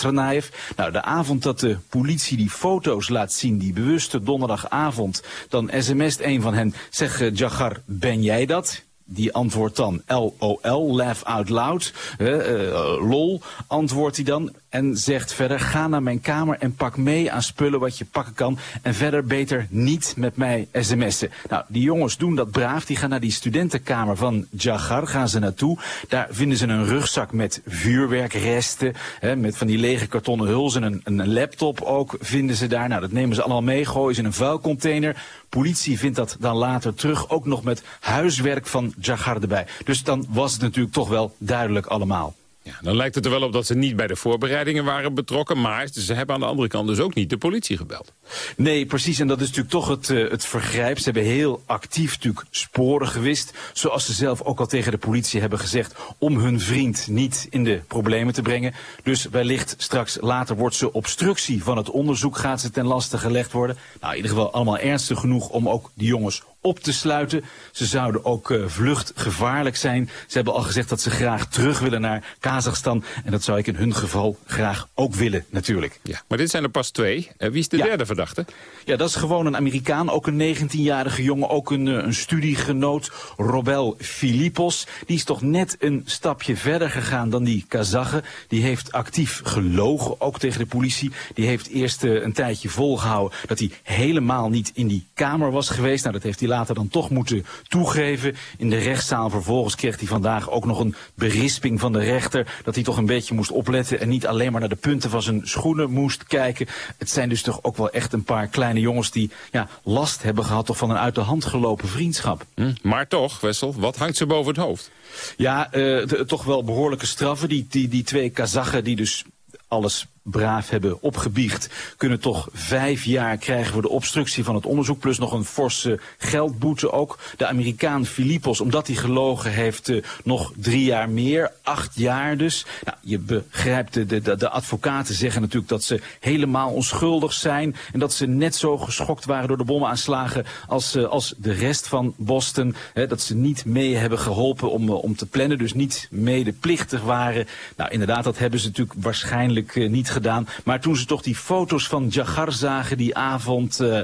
S18: Nou, de avond dat de politie die foto's laat zien, die bewuste donderdagavond, dan sms't een van hen, zeg uh, Jagar, ben jij dat? Die antwoordt dan LOL, laugh out loud, uh, lol, antwoordt hij dan en zegt verder, ga naar mijn kamer en pak mee aan spullen wat je pakken kan. En verder beter niet met mij sms'en. Nou, die jongens doen dat braaf. Die gaan naar die studentenkamer van Jagar, gaan ze naartoe. Daar vinden ze een rugzak met vuurwerkresten, hè, met van die lege kartonnen hulzen. Een, een laptop ook vinden ze daar. Nou, dat nemen ze allemaal mee, gooien ze in een vuilcontainer. Politie vindt dat dan later terug, ook nog met huiswerk van Jagar erbij. Dus dan was het natuurlijk toch wel duidelijk allemaal.
S3: Ja, dan lijkt het er wel op dat ze niet bij de voorbereidingen waren betrokken... maar ze hebben aan de andere kant dus ook niet de politie gebeld.
S18: Nee, precies. En dat is natuurlijk toch het, uh, het vergrijp. Ze hebben heel actief natuurlijk sporen gewist. Zoals ze zelf ook al tegen de politie hebben gezegd... om hun vriend niet in de problemen te brengen. Dus wellicht straks later wordt ze obstructie van het onderzoek... gaat ze ten laste gelegd worden. Nou, in ieder geval allemaal ernstig genoeg om ook die jongens op te sluiten. Ze zouden ook uh, vluchtgevaarlijk zijn. Ze hebben al gezegd dat ze graag terug willen naar Kazachstan. En dat zou ik in hun geval graag ook willen, natuurlijk.
S3: Ja, maar dit zijn er pas twee. Uh, wie is de
S18: ja.
S3: derde verdachte?
S18: Ja, dat is gewoon een Amerikaan. Ook een 19-jarige jongen. Ook een, uh, een studiegenoot. Robel Filipos. Die is toch net een stapje verder gegaan dan die Kazachen. Die heeft actief gelogen, ook tegen de politie. Die heeft eerst een tijdje volgehouden dat hij helemaal niet in die kamer was geweest. Nou, dat heeft hij later dan toch moeten toegeven. In de rechtszaal vervolgens kreeg hij vandaag ook nog een berisping van de rechter... dat hij toch een beetje moest opletten en niet alleen maar naar de punten van zijn schoenen moest kijken. Het zijn dus toch ook wel echt een paar kleine jongens die ja, last hebben gehad... toch van een uit de hand gelopen vriendschap.
S3: Hm, maar toch, Wessel, wat hangt ze boven het hoofd?
S18: Ja, uh, toch wel behoorlijke straffen. Die, die, die twee Kazachen die dus alles braaf hebben opgebiecht... kunnen toch vijf jaar krijgen voor de obstructie van het onderzoek... plus nog een forse geldboete ook. De Amerikaan Filipos, omdat hij gelogen heeft, uh, nog drie jaar meer. Acht jaar dus. Nou, je begrijpt, de, de, de advocaten zeggen natuurlijk dat ze helemaal onschuldig zijn... en dat ze net zo geschokt waren door de bommenaanslagen als, uh, als de rest van Boston. Dat ze niet mee hebben geholpen om, uh, om te plannen, dus niet medeplichtig waren. Nou, inderdaad, dat hebben ze natuurlijk waarschijnlijk niet gedaan. Maar toen ze toch die foto's van Jagar zagen die avond... Uh, uh,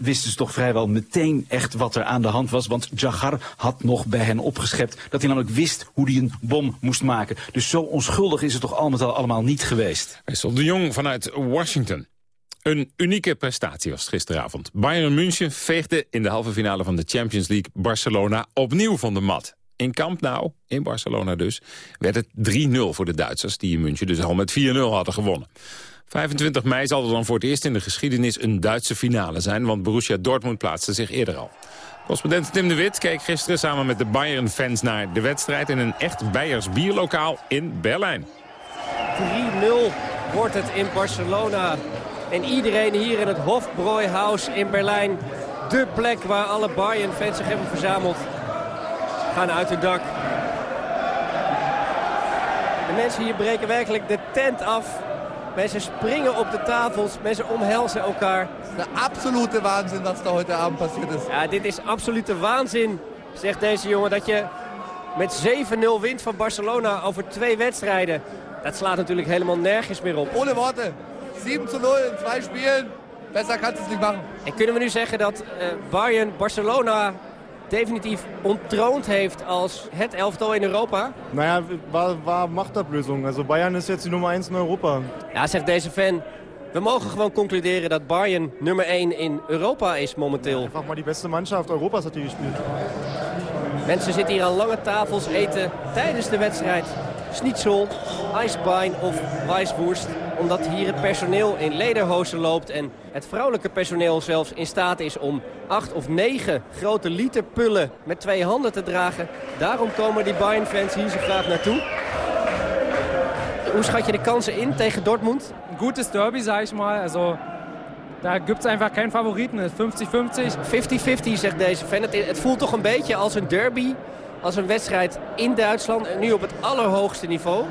S18: wisten ze toch vrijwel meteen echt wat er aan de hand was. Want Jagar had nog bij hen opgeschept dat hij namelijk wist hoe hij een bom moest maken. Dus zo onschuldig is het toch allemaal, allemaal niet geweest.
S3: Wessel de Jong vanuit Washington. Een unieke prestatie was gisteravond. Bayern München veegde in de halve finale van de Champions League Barcelona opnieuw van de mat. In Camp Nou, in Barcelona dus, werd het 3-0 voor de Duitsers... die in München dus al met 4-0 hadden gewonnen. 25 mei zal er dan voor het eerst in de geschiedenis een Duitse finale zijn... want Borussia Dortmund plaatste zich eerder al. Correspondent Tim de Wit keek gisteren samen met de Bayern-fans naar de wedstrijd... in een echt Beiers bierlokaal in Berlijn.
S23: 3-0 wordt het in Barcelona. En iedereen hier in het Hofbräuhaus in Berlijn... de plek waar alle Bayern-fans zich hebben verzameld gaan uit hun dak. De mensen hier breken werkelijk de tent af. Mensen springen op de tafels, mensen omhelzen elkaar.
S24: De absolute waanzin wat er heute Abend passiert is.
S23: Ja, dit is absolute waanzin, zegt deze jongen. Dat je met 7-0 wint van Barcelona over twee wedstrijden. Dat slaat natuurlijk helemaal nergens meer op.
S24: Ohne woorden. 7-0 in twee spelen. Besser kan het niet maken.
S23: En kunnen we nu zeggen dat uh, Bayern Barcelona definitief onttroond heeft als het elftal in Europa?
S25: Naja, war, war Machtablösung. Also Bayern is jetzt die nummer 1 in Europa.
S23: Ja, zegt deze fan. We mogen gewoon concluderen dat Bayern nummer 1 in Europa is momenteel.
S25: Ja, einfach maar die beste Mannschaft Europas had die gespeeld.
S23: Mensen zitten hier aan lange tafels eten tijdens de wedstrijd. Schnitzel, ijsbein of wijswoerst. Omdat hier het personeel in lederhozen loopt en het vrouwelijke personeel zelfs in staat is om acht of negen grote liter pullen met twee handen te dragen. Daarom komen die Bayern-fans hier zo graag naartoe. Hoe schat je de kansen in tegen Dortmund?
S26: Een gutes Derby, zeg ik maar. Also, daar gibt es einfach keinen Favoriten. 50-50.
S23: 50-50, zegt deze fan. Het, het voelt toch een beetje als een derby als een wedstrijd in Duitsland. En nu op het allerhoogste niveau.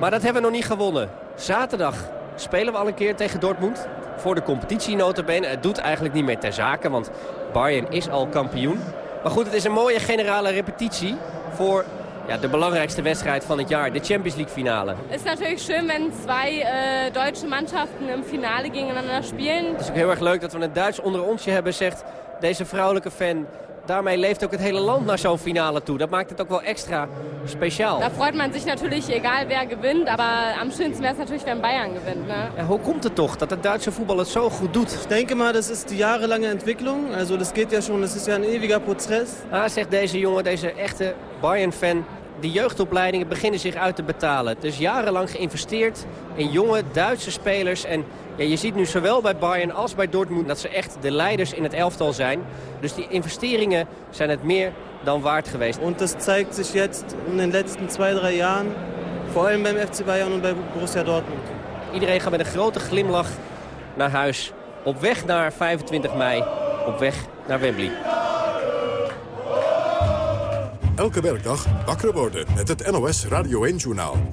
S23: Maar dat hebben we nog niet gewonnen. Zaterdag spelen we al een keer tegen Dortmund. Voor de competitie notabene. Het doet eigenlijk niet meer ter zake, want Bayern is al kampioen. Maar goed, het is een mooie generale repetitie voor ja, de belangrijkste wedstrijd van het jaar, de Champions League finale.
S27: Het is natuurlijk schön wenn twee uh, Duitse Mannschaften im Finale gegeneinander spelen.
S23: Het is ook heel erg leuk dat we een Duits onder onsje hebben, zegt deze vrouwelijke fan daarmee leeft ook het hele land naar zo'n finale toe. Dat maakt het ook wel extra speciaal.
S27: Daar freut man zich natuurlijk, egal wer gewinnt. Maar am schönsten wäre es natürlich, wenn Bayern gewinnt. Ne?
S23: Ja, hoe komt het toch dat het Duitse voetbal het zo goed doet?
S28: Ik denk maar, dat is de jarenlange Entwicklung. Also das geht ja schon, das ist ja een ewiger Prozess.
S23: Ah, zegt deze jongen, deze echte Bayern-fan. De jeugdopleidingen beginnen zich uit te betalen. Dus jarenlang geïnvesteerd in jonge Duitse spelers. En ja, je ziet nu zowel bij Bayern als bij Dortmund dat ze echt de leiders in het elftal zijn. Dus die investeringen zijn het meer dan waard geweest.
S28: En dat zeigt zich jetzt in de laatste twee, drie jaar Vor allem beim FC Bayern und bei Borussia Dortmund.
S23: Iedereen gaat met een grote glimlach naar huis. Op weg naar 25 mei. Op weg naar Wembley.
S2: Elke werkdag wakker worden met het NOS Radio 1-journaal.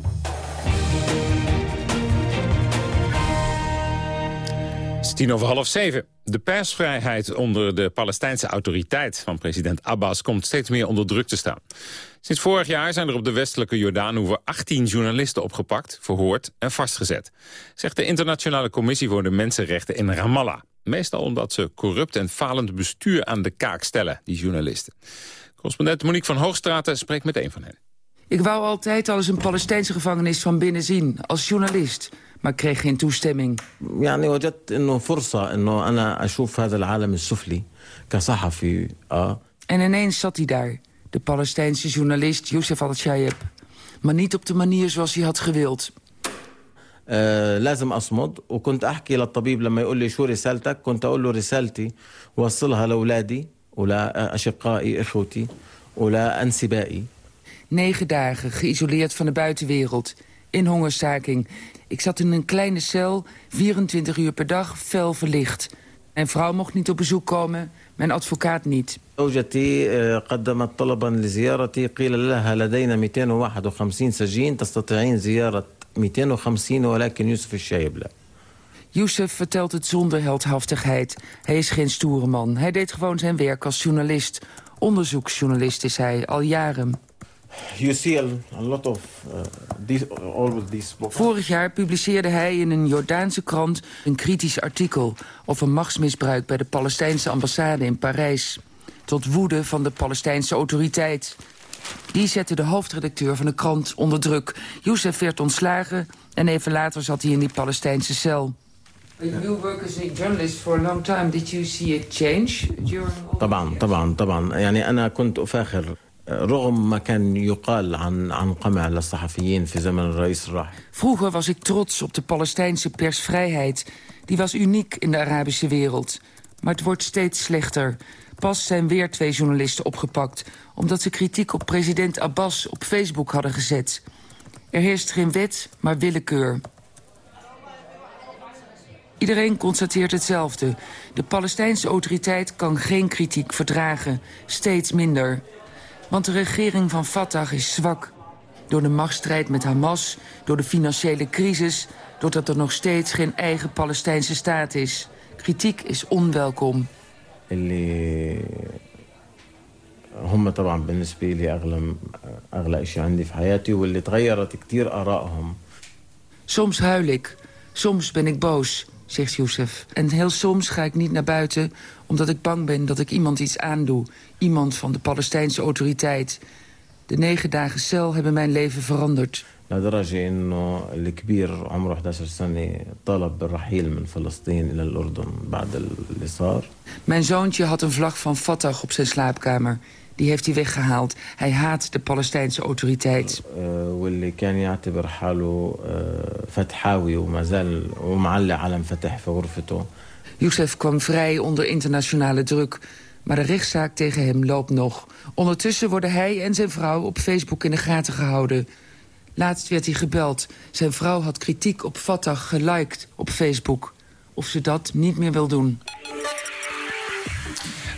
S3: Het is tien over half zeven. De persvrijheid onder de Palestijnse autoriteit van president Abbas komt steeds meer onder druk te staan. Sinds vorig jaar zijn er op de westelijke Jordaanhoever 18 journalisten opgepakt, verhoord en vastgezet. Zegt de Internationale Commissie voor de Mensenrechten in Ramallah. Meestal omdat ze corrupt en falend bestuur aan de kaak stellen, die journalisten. Correspondent Monique van Hoogstraten spreekt met een van hen.
S29: Ik wou altijd al eens een Palestijnse gevangenis van binnen zien, als journalist. Maar ik kreeg geen toestemming.
S30: يعني وجدت انه فرصه انه انا اشوف هذا العالم السفلي كصحفي اه
S29: En ineens zat hij daar, de Palestijnse journalist Youssef al-Shayeb. Maar niet op de manier zoals hij had gewild.
S30: آه، لازم اصمد وكنت احكي للطبيب لما يقول لي شو رسالتك كنت اقول له رسالتي وصلها لاولادي ولاشقائي اخوتي ولانسبائي
S29: Negen dagen, geïsoleerd van de buitenwereld. In hongerstaking. Ik zat in een kleine cel, 24 uur per dag, fel verlicht. Mijn vrouw mocht niet op bezoek komen, mijn advocaat niet.
S30: زوجتي آه، قدمت طلبا لزيارتي قيل لها لدينا 251 سجين تستطيعين زيارة 250 ولكن يوسف الشايب لا
S29: Youssef vertelt het zonder heldhaftigheid. Hij is geen stoere man. Hij deed gewoon zijn werk als journalist. Onderzoeksjournalist is hij, al jaren.
S30: You see a, lot of uh, these, all of these books.
S29: Vorig jaar publiceerde hij in een Jordaanse krant een kritisch artikel... over machtsmisbruik bij de Palestijnse ambassade in Parijs. Tot woede van de Palestijnse autoriteit. Die zette de hoofdredacteur van de krant onder druk. Youssef werd ontslagen en even later zat hij in die Palestijnse cel You work as a journalist for a long time. Did you see a change during
S30: طبعا طبعا طبعا يعني انا كنت افاخر رغم ما كان يقال عن عن قمع للصحفيين في زمن الرئيس الراحل
S29: Vroeger was ik trots op de Palestijnse persvrijheid. Die was uniek in de Arabische wereld. Maar het wordt steeds slechter. Pas zijn weer twee journalisten opgepakt... omdat ze kritiek op president Abbas op Facebook hadden gezet. Er heerst geen wet, maar willekeur. Iedereen constateert hetzelfde. De Palestijnse autoriteit kan geen kritiek verdragen. Steeds minder. Want de regering van Fatah is zwak. Door de machtsstrijd met Hamas, door de financiële crisis... doordat er nog steeds geen eigen Palestijnse staat is. Kritiek is onwelkom.
S30: اللي هم طبعا بالنسبة لي أغلى أغلى شيء عندي في حياتي واللي تغيرت كتير آرائهم
S29: Soms huil ik, soms ben ik boos, zegt Youssef. En heel soms ga ik niet naar buiten omdat ik bang ben dat ik iemand iets aandoe. Iemand van de Palestijnse autoriteit. De negen dagen cel hebben mijn leven veranderd.
S30: لدرجة إنه الكبير عمره 11 سنة طلب بالرحيل من فلسطين إلى الأردن بعد اللي صار
S29: Mijn zoontje had een vlag van Fatah op zijn slaapkamer. die heeft hij weggehaald. Hij haat de Palestijnse autoriteit. Youssef kwam vrij onder internationale druk. Maar de rechtszaak tegen hem loopt nog. Ondertussen worden hij en zijn vrouw op Facebook in de gaten gehouden. Laatst werd hij gebeld. Zijn vrouw had kritiek op Fatah geliked op Facebook. Of ze dat niet meer wil doen.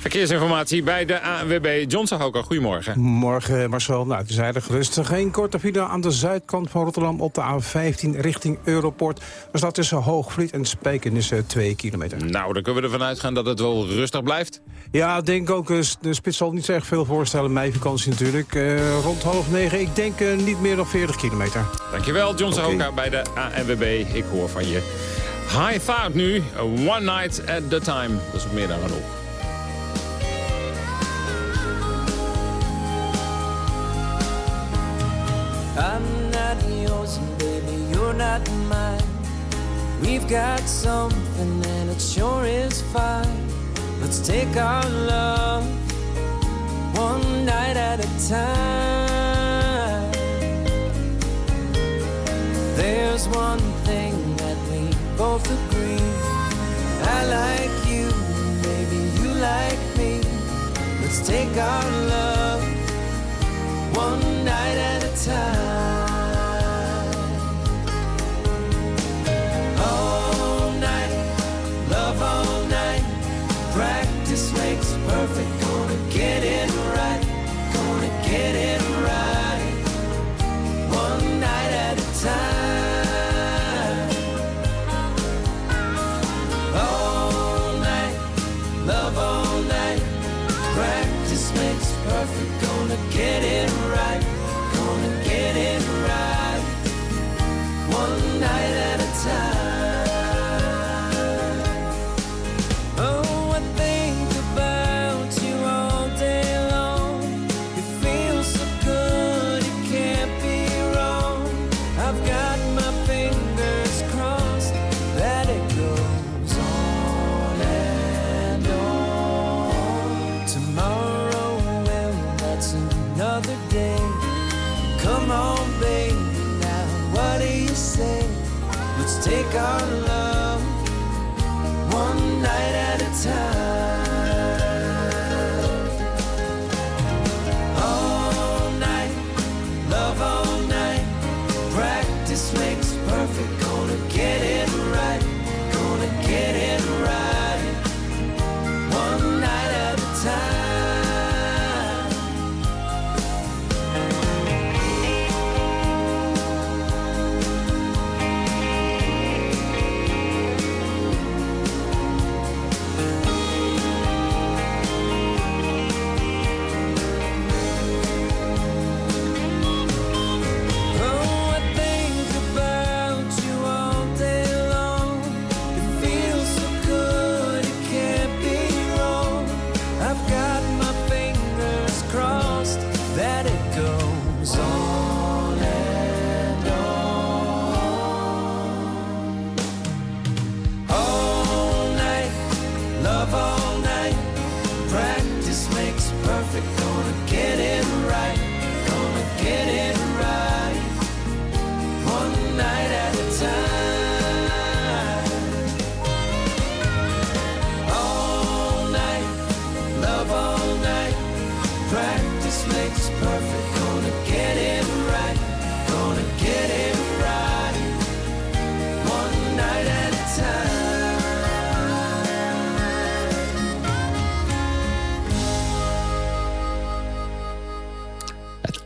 S3: Verkeersinformatie bij de ANWB. John Sahoka, goedemorgen.
S31: Morgen, Marcel. Nou, het is eigenlijk rustig. Geen korte file aan de zuidkant van Rotterdam op de A15 richting Europort. Er staat tussen Hoogvliet en Spijkenissen 2 kilometer.
S3: Nou, dan kunnen we ervan uitgaan dat het wel rustig blijft.
S31: Ja, ik denk ook, eh, de spits zal niet zo erg veel voorstellen. Meivakantie natuurlijk. Eh, rond half negen, ik denk eh, niet meer dan 40 kilometer.
S3: Dankjewel, John Sahoka bij de ANWB. Ik hoor van je. High Thought nu, One Night at the Time. Dat is meer dan genoeg.
S32: I'm not yours and baby, you're not mine. We've got something and it sure is fine. Let's take our love one night at a time. There's one thing that we both agree. I like you, maybe you like me. Let's take our love one night at a time.
S5: Our love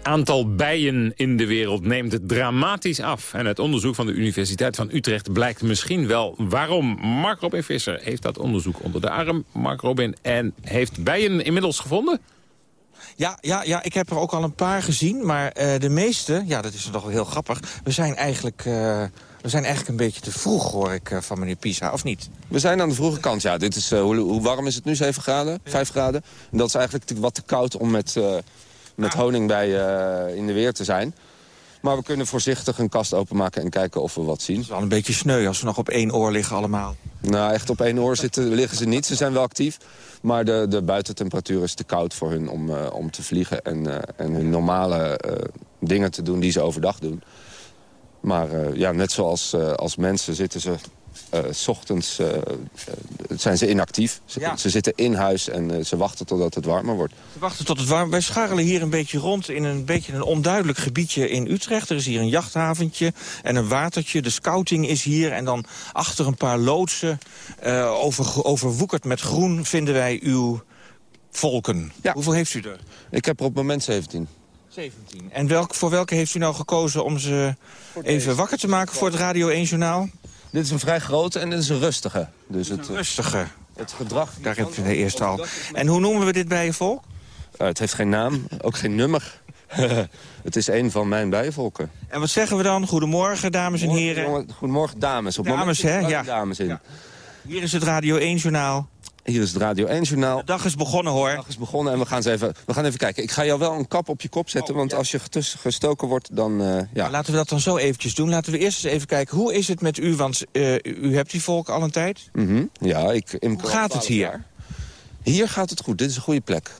S3: aantal bijen in de wereld neemt dramatisch af. En het onderzoek van de Universiteit van Utrecht blijkt misschien wel waarom. Mark Robin Visser heeft dat onderzoek onder de arm. Mark Robin, en heeft bijen inmiddels gevonden?
S4: Ja, ja, ja, ik heb er ook al een paar gezien, maar eh, de meeste, ja, dat is toch wel heel grappig. We zijn eigenlijk, eh, we zijn eigenlijk een beetje te vroeg, hoor ik eh, van meneer Pisa, of niet?
S33: We zijn aan de vroege kant, ja. Dit is, hoe, hoe warm is het nu? 7 graden? 5 graden? En dat is eigenlijk te- wat te koud om met, eh, met honing bij eh, in de weer te zijn. Maar we kunnen voorzichtig een kast openmaken en kijken of we wat zien. Het is
S4: wel een beetje sneu als we nog op één oor liggen allemaal.
S33: Nou, echt op één oor zitten, liggen ze niet. Ze zijn wel actief. Maar de, de buitentemperatuur is te koud voor hun om, eh, om te vliegen... en, eh, en hun normale dingen te doen die ze overdag doen. Maar ja, net zoals als mensen zitten ze... eh, s ochtends eh, eh, zijn ze inactief. Ze, ze zitten in huis en ze wachten totdat het warmer wordt.
S4: We wachten tot het warm. Wij scharrelen hier een beetje rond in een beetje een onduidelijk gebiedje in Utrecht. Er is hier een jachthaventje en een watertje. De scouting is hier en dan achter een paar loodsen... over, overwoekerd met groen vinden wij uw volken. Hoeveel heeft u er?
S33: Ik heb er op het moment 17.
S4: 17. En welk, voor welke heeft u nou gekozen om ze even wakker te maken voor het Radio 1 Journaal?
S33: Dit is een vrij grote en dit is een rustige. Dus het,
S4: rustige.
S33: Het gedrag...
S4: Daar heb je de eerste al. En hoe noemen we dit bij je volk?
S33: Eh, het heeft geen naam, ook geen nummer. het is een van mijn bijenvolken.
S4: En wat zeggen we dan? Goedemorgen, dames en heren.
S33: Goedemorgen, dames. Op
S4: Dames, hè? Ja.
S33: dames in.
S4: Hier is het Radio 1 Journaal.
S33: Hier is het Radio 1 Journaal. De
S4: dag is begonnen, hoor. De
S33: dag is begonnen en we gaan, eens even, we gaan even kijken. Ik ga jou wel een kap op je kop zetten, want als je gestoken wordt, dan... eh, ja.
S4: Nou, laten we dat dan zo eventjes doen. Laten we eerst eens even kijken, hoe is het met u? Want eh, u hebt die volk al een tijd.
S33: Mhm. Ja, ik... Hoe
S4: gaat het hier?
S33: Hier gaat het goed. Dit is een goede plek.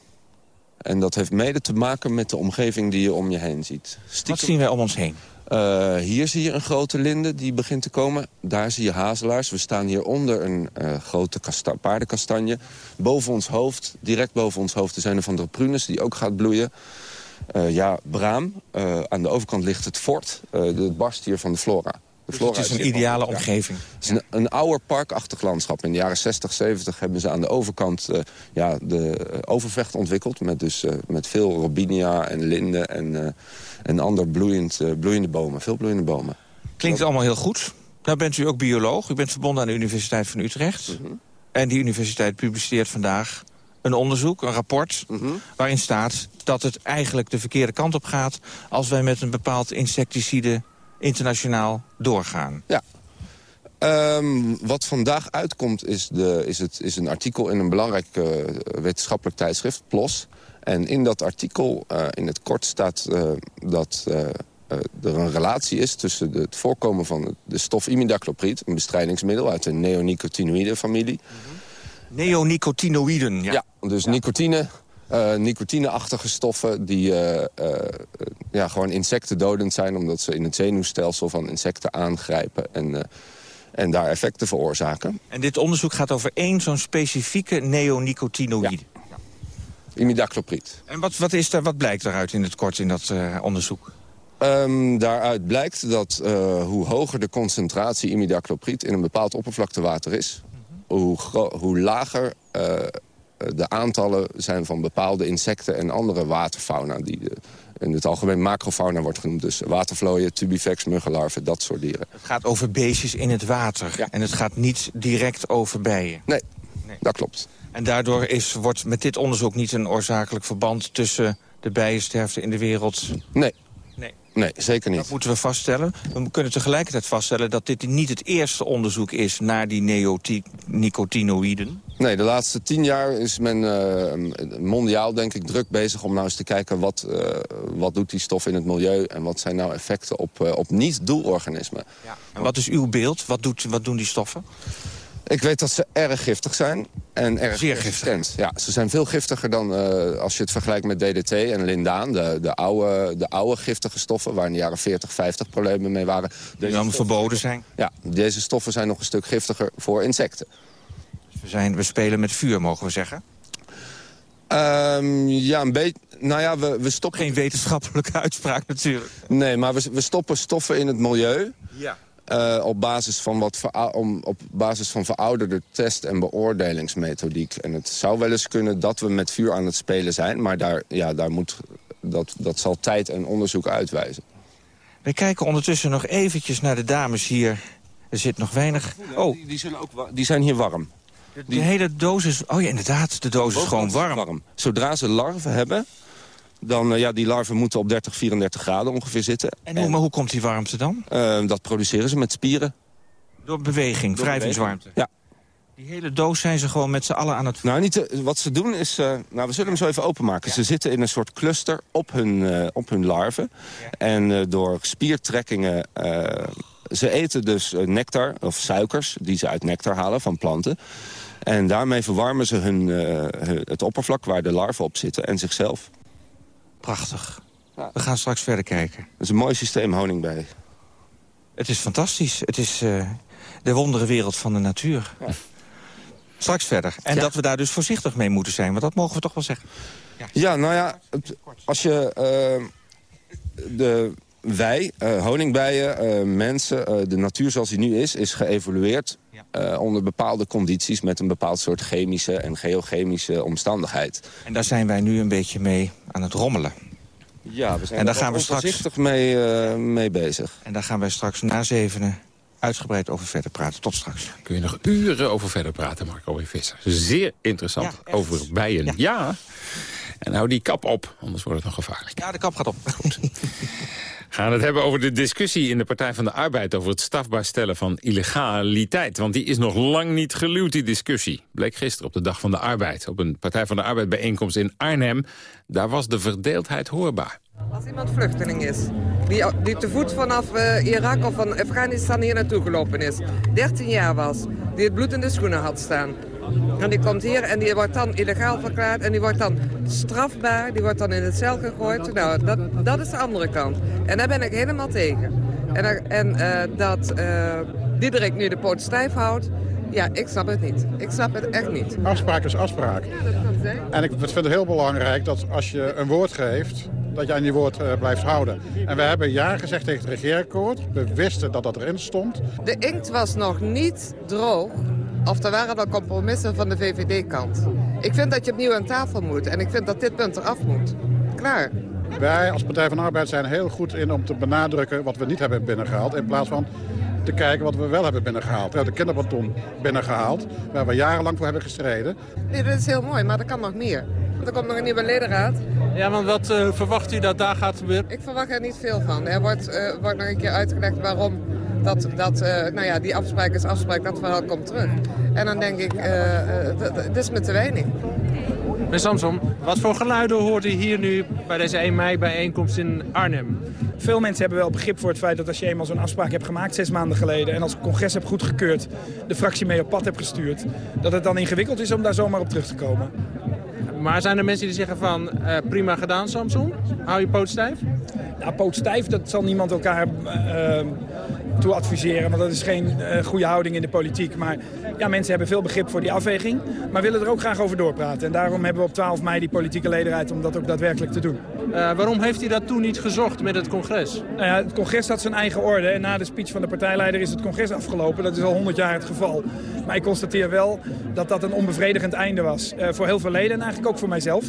S33: En dat heeft mede te maken met de omgeving die je om je heen ziet.
S4: Wat zien wij om ons heen?
S33: Eh, hier zie je een grote linde die begint te komen. Daar zie je hazelaars. We staan hier onder een eh, grote kasta paardenkastanje. Boven ons hoofd, direct boven ons hoofd, zijn er van de prunes die ook gaat bloeien. Eh, ja, braam. Aan de overkant ligt het fort, het barst hier van de flora. De
S4: Dus het is een ideale omgeving.
S33: Het is een, een ouder parkachtig landschap. In de jaren 60, 70 hebben ze aan de overkant ja, de overvecht ontwikkeld. Met, dus, met veel robinia en linden en, en ander bloeiend, eh, bloeiende bomen. Veel bloeiende bomen.
S4: Klinkt allemaal heel goed. Nou bent u ook bioloog. U bent verbonden aan de Universiteit van Utrecht.
S33: Mhm.
S4: En die universiteit publiceert vandaag een onderzoek, een rapport...
S33: Mhm.
S4: waarin staat dat het eigenlijk de verkeerde kant op gaat... als wij met een bepaald insecticide internationaal doorgaan.
S33: Ja. Ehm, wat vandaag uitkomt is, de, is, het, is een artikel in een belangrijk eh, wetenschappelijk tijdschrift, PLOS. En in dat artikel, eh, in het kort, staat eh, dat eh, er een relatie is... tussen de- het voorkomen van de stof imidacloprid... een bestrijdingsmiddel uit de neonicotinoïde-familie.
S4: Neonicotinoïden, ja.
S33: Ja, dus nicotine, eh nicotineachtige stoffen die eh, ja, gewoon insectendodend zijn... omdat ze in het zenuwstelsel van insecten aangrijpen en, en daar effecten veroorzaken.
S4: En dit onderzoek gaat over één zo'n specifieke neonicotinoïde.
S33: Imidacloprid.
S4: En wat, wat, is daar, wat blijkt daaruit in het kort in dat eh, onderzoek?
S33: Ehm, daaruit blijkt dat eh, hoe hoger de concentratie imidacloprid in een bepaald oppervlaktewater is... hoe, gro- hoe lager eh, de aantallen zijn van bepaalde insecten en andere waterfauna... die de- in het algemeen macrofauna wordt genoemd. Dus watervlooien, tubifex, muggenlarven, dat soort dieren.
S4: Het gaat over beestjes in het water. En het gaat niet direct over bijen.
S33: Nee, dat klopt.
S4: En daardoor is, wordt met dit onderzoek niet een oorzakelijk verband... tussen de bijensterfte in de wereld...
S33: Nee.
S4: Nee.
S33: Nee, zeker niet.
S4: Dat moeten we vaststellen. We kunnen tegelijkertijd vaststellen dat dit niet het eerste onderzoek is... naar die neonicotinoïden.
S33: Nee, de laatste tien jaar is men eh, mondiaal denk ik druk bezig om nou eens te kijken... Wat, eh, wat doet die stof in het milieu en wat zijn nou effecten op, eh, op niet-doelorganismen.
S4: En wat is uw beeld? Wat, doet, wat doen die stoffen?
S33: Ik weet dat ze erg giftig zijn en erg
S4: Zeer
S33: resistent. Ja, ze zijn veel giftiger dan eh, als je het vergelijkt met DDT en lindaan. De, de, oude, de oude giftige stoffen waar in de jaren 40, 50 problemen mee waren.
S4: Die dan verboden zijn?
S33: Ja, deze stoffen zijn nog een stuk giftiger voor insecten.
S4: We, zijn, we spelen met vuur, mogen we zeggen.
S33: Ehm, ja, een beetje. Nou ja, we, we stoppen...
S4: Geen wetenschappelijke uitspraak natuurlijk.
S33: Nee, maar we, we stoppen stoffen in het milieu...
S4: Ja.
S33: Eh, op, basis van wat verou- om, op basis van verouderde test- en beoordelingsmethodiek. En het zou wel eens kunnen dat we met vuur aan het spelen zijn... maar daar, ja, daar moet, dat, dat zal tijd en onderzoek uitwijzen.
S4: We kijken ondertussen nog eventjes naar de dames hier. Er zit nog weinig... Oh,
S33: Die, die, zullen ook die zijn hier warm.
S4: de hele doos is... Oh ja, inderdaad, de doos is gewoon warm.
S33: Zodra ze larven hebben... dan uh, ja, die larven moeten op 30, 34 graden ongeveer zitten.
S4: En hoe, maar hoe komt die warmte dan?
S33: Uh, dat produceren ze met spieren.
S4: Door beweging,
S33: Door
S4: wrijvingswarmte?
S33: Ja.
S4: Die hele doos zijn ze gewoon met z'n allen aan het...
S33: Nou, niet te, wat ze doen is... Uh, nou, we zullen hem zo even openmaken. Ja. Ze zitten in een soort cluster op hun, uh, op hun larven. Ja. En uh, door spiertrekkingen... ze eten dus nectar of suikers die ze uit nectar halen van planten. En daarmee verwarmen ze hun, het oppervlak waar de larven op zitten en zichzelf.
S4: Prachtig. Ja. We gaan straks verder kijken.
S33: Dat is een mooi systeem honingbij.
S4: Het is fantastisch. Het is de wonderenwereld van de natuur. Ja. Straks verder. En ja. dat we daar dus voorzichtig mee moeten zijn. Want dat mogen we toch wel zeggen.
S33: Ja, ja nou ja, als je... Uh, de, wij, uh, honingbijen, uh, mensen, de natuur zoals die nu is... is geëvolueerd ja. onder bepaalde condities... met een bepaald soort chemische en geochemische omstandigheid.
S4: En daar zijn wij nu een beetje mee aan het rommelen.
S33: Ja, we zijn
S4: en daar gaan we straks
S33: voorzichtig mee, mee bezig.
S4: En daar gaan wij straks na zevenen uitgebreid over verder praten. Tot straks.
S3: Kun je nog uren over verder praten, Marco Visser. Zeer interessant ja, over bijen. Ja. ja. En hou die kap op, anders wordt het nog gevaarlijk.
S4: Ja, de kap gaat op. Goed.
S3: gaan het hebben over de discussie in de Partij van de Arbeid... over het strafbaar stellen van illegaliteit. Want die is nog lang niet geluwd, die discussie. Bleek gisteren op de Dag van de Arbeid. Op een Partij van de Arbeid bijeenkomst in Arnhem. Daar was de verdeeldheid hoorbaar.
S34: Als iemand vluchteling is, die, die te voet vanaf uh, Irak of van Afghanistan hier naartoe gelopen is, 13 jaar was, die het bloed in de schoenen had staan. En die komt hier en die wordt dan illegaal verklaard en die wordt dan strafbaar, die wordt dan in het cel gegooid. Nou, dat, dat is de andere kant. En daar ben ik helemaal tegen. En, en uh, dat uh, Diederik nu de poot stijf houdt, ja, ik snap het niet. Ik snap het echt niet.
S35: Afspraak is afspraak.
S34: Ja, dat kan zijn.
S35: En ik vind het heel belangrijk dat als je een woord geeft dat je aan je woord eh, blijft houden. En we hebben ja gezegd tegen het regeerakkoord. We wisten dat dat erin stond.
S34: De inkt was nog niet droog. Of er waren al compromissen van de VVD-kant. Ik vind dat je opnieuw aan tafel moet. En ik vind dat dit punt eraf moet. Klaar.
S35: Wij als Partij van de Arbeid zijn heel goed in om te benadrukken wat we niet hebben binnengehaald. In plaats van te kijken wat we wel hebben binnengehaald. We hebben de kinderbanton binnengehaald, waar we jarenlang voor hebben gestreden.
S34: Nee, dat is heel mooi, maar er kan nog meer. Want er komt nog een nieuwe ledenraad.
S36: Ja, want wat uh, verwacht u dat daar gaat gebeuren?
S34: Ik verwacht er niet veel van. Er wordt, uh, wordt nog een keer uitgelegd waarom dat, dat uh, nou ja, die afspraak is afspraak, dat verhaal komt terug. En dan denk ik, dit is me te weinig.
S36: Meneer Samson, wat voor geluiden hoort u hier nu bij deze 1 mei bijeenkomst in Arnhem?
S37: Veel mensen hebben wel begrip voor het feit dat als je eenmaal zo'n afspraak hebt gemaakt zes maanden geleden... en als het congres hebt goedgekeurd, de fractie mee op pad hebt gestuurd... dat het dan ingewikkeld is om daar zomaar op terug te komen.
S36: Maar zijn er mensen die zeggen van uh, prima gedaan Samson? Hou je poot stijf?
S37: Nou, poot stijf, dat zal niemand elkaar uh, toe adviseren. Want dat is geen uh, goede houding in de politiek. Maar ja, mensen hebben veel begrip voor die afweging. Maar willen er ook graag over doorpraten. En daarom hebben we op 12 mei die politieke ledenraad om dat ook daadwerkelijk te doen.
S36: Uh, waarom heeft hij dat toen niet gezocht met het congres?
S37: Nou het congres had zijn eigen orde. En na de speech van de partijleider is het congres afgelopen. Dat is al 100 jaar het geval. Maar ik constateer wel dat dat een onbevredigend einde was. Uh, voor heel veel leden en eigenlijk ook voor mijzelf.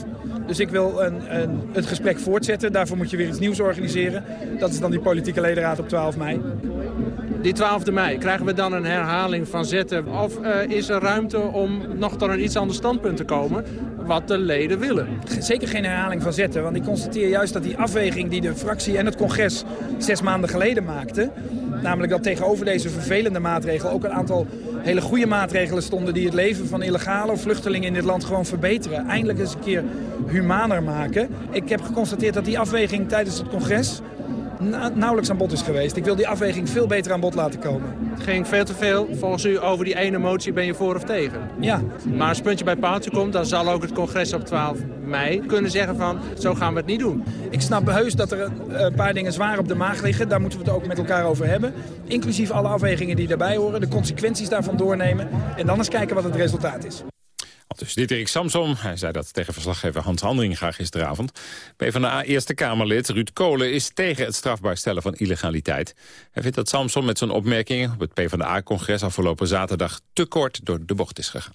S37: Dus ik wil een, een, het gesprek voortzetten. Daarvoor moet je weer iets nieuws organiseren. Dat is dan die politieke ledenraad op 12 mei.
S36: Die 12 mei, krijgen we dan een herhaling van zetten? Of uh, is er ruimte om nog tot een iets ander standpunt te komen? Wat de leden willen.
S37: Zeker geen herhaling van zetten. Want ik constateer juist dat die afweging die de fractie en het congres zes maanden geleden maakten... namelijk dat tegenover deze vervelende maatregel ook een aantal hele goede maatregelen stonden... die het leven van illegale vluchtelingen in dit land gewoon verbeteren. Eindelijk eens een keer humaner maken. Ik heb geconstateerd dat die afweging tijdens het congres nauwelijks aan bod is geweest. Ik wil die afweging veel beter aan bod laten komen.
S36: Het ging veel te veel. Volgens u over die ene motie ben je voor of tegen?
S37: Ja.
S36: Maar als het puntje bij paaltje komt, dan zal ook het congres op 12 mei kunnen zeggen van zo gaan we het niet doen.
S37: Ik snap heus dat er een paar dingen zwaar op de maag liggen. Daar moeten we het ook met elkaar over hebben. Inclusief alle afwegingen die daarbij horen, de consequenties daarvan doornemen. En dan eens kijken wat het resultaat is.
S3: Dus dit Erik Samsom, hij zei dat tegen verslaggever Hans Handringa gisteravond. PvdA Eerste Kamerlid Ruud Kolen is tegen het strafbaar stellen van illegaliteit. Hij vindt dat Samsom met zijn opmerkingen op het PvdA-congres afgelopen zaterdag te kort door de bocht is gegaan.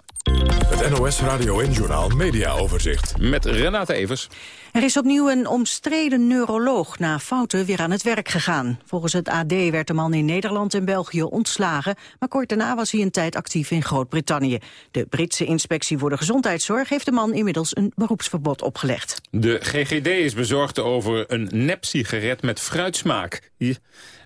S38: Het NOS Radio en Journaal Media Overzicht.
S3: Met Renate Evers.
S1: Er is opnieuw een omstreden neuroloog na fouten weer aan het werk gegaan. Volgens het AD werd de man in Nederland en België ontslagen... maar kort daarna was hij een tijd actief in Groot-Brittannië. De Britse inspectie voor de gezondheidszorg heeft de man inmiddels een beroepsverbod opgelegd.
S3: De GGD is bezorgd over een nep-sigaret met fruitsmaak. Hier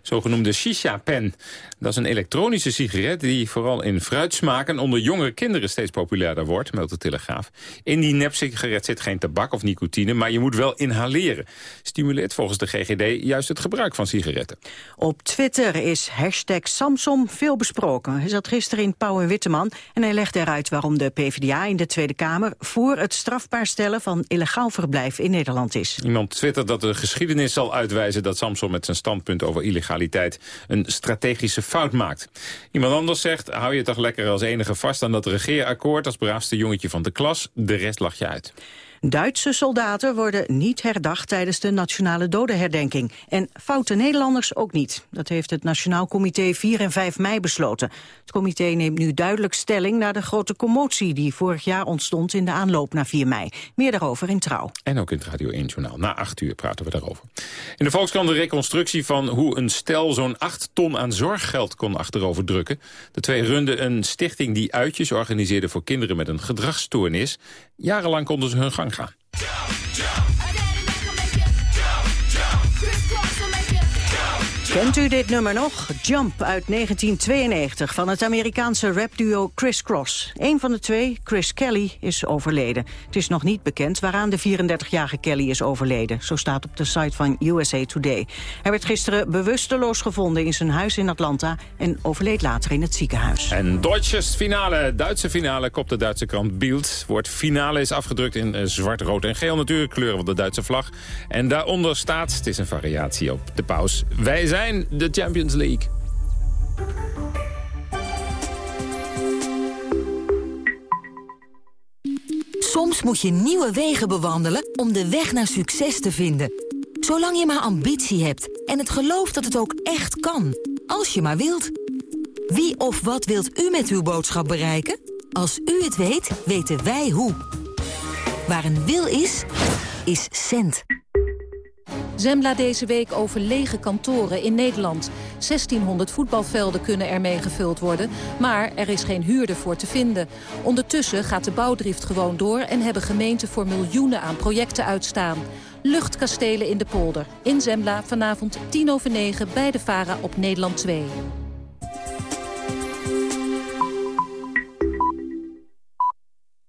S3: zogenoemde shisha-pen. Dat is een elektronische sigaret die vooral in fruitsmaken onder jongere kinderen steeds populairder wordt, meldt de Telegraaf. In die nep-sigaret zit geen tabak of nicotine, maar je moet wel inhaleren. Stimuleert volgens de GGD juist het gebruik van sigaretten.
S1: Op Twitter is hashtag Samsom veel besproken. Hij zat gisteren in Pauw en Witteman en hij legde eruit waarom de PvdA in de Tweede Kamer voor het strafbaar stellen van illegaal verblijf in Nederland is.
S3: Iemand twittert dat de geschiedenis zal uitwijzen dat Samsom met zijn standpunt over illegaliteit een strategische fout maakt. Iemand anders zegt, hou je toch lekker als enige vast aan dat regeerakkoord als braafste jongetje van de klas, de rest lach je uit.
S1: Duitse soldaten worden niet herdacht tijdens de nationale dodenherdenking. En foute Nederlanders ook niet. Dat heeft het Nationaal Comité 4 en 5 mei besloten. Het comité neemt nu duidelijk stelling naar de grote commotie... die vorig jaar ontstond in de aanloop naar 4 mei. Meer daarover in Trouw.
S3: En ook in het Radio 1-journaal. Na 8 uur praten we daarover. In de Volkskrant de reconstructie van hoe een stel zo'n 8 ton aan zorggeld kon achterover drukken. De twee runden een stichting die uitjes organiseerde voor kinderen met een gedragsstoornis. Jarenlang konden ze hun gang gaan.
S1: Kent u dit nummer nog? Jump uit 1992 van het Amerikaanse rapduo Chris Cross. Een van de twee, Chris Kelly, is overleden. Het is nog niet bekend waaraan de 34-jarige Kelly is overleden. Zo staat op de site van USA Today. Hij werd gisteren bewusteloos gevonden in zijn huis in Atlanta... en overleed later in het ziekenhuis.
S3: En Deutsches finale, Duitse finale, kopt de Duitse krant Bild. Woord finale is afgedrukt in eh, zwart, rood en geel natuurlijk, kleuren van de Duitse vlag. En daaronder staat, het is een variatie op de paus, wij zijn de Champions League.
S39: Soms moet je nieuwe wegen bewandelen om de weg naar succes te vinden. Zolang je maar ambitie hebt en het geloof dat het ook echt kan. Als je maar wilt. Wie of wat wilt u met uw boodschap bereiken? Als u het weet, weten wij hoe. Waar een wil is, is cent.
S22: Zembla deze week over lege kantoren in Nederland. 1600 voetbalvelden kunnen ermee gevuld worden, maar er is geen huurder voor te vinden. Ondertussen gaat de bouwdrift gewoon door en hebben gemeenten voor miljoenen aan projecten uitstaan. Luchtkastelen in de polder. In Zembla vanavond 10 over 9 bij de VARA op Nederland 2.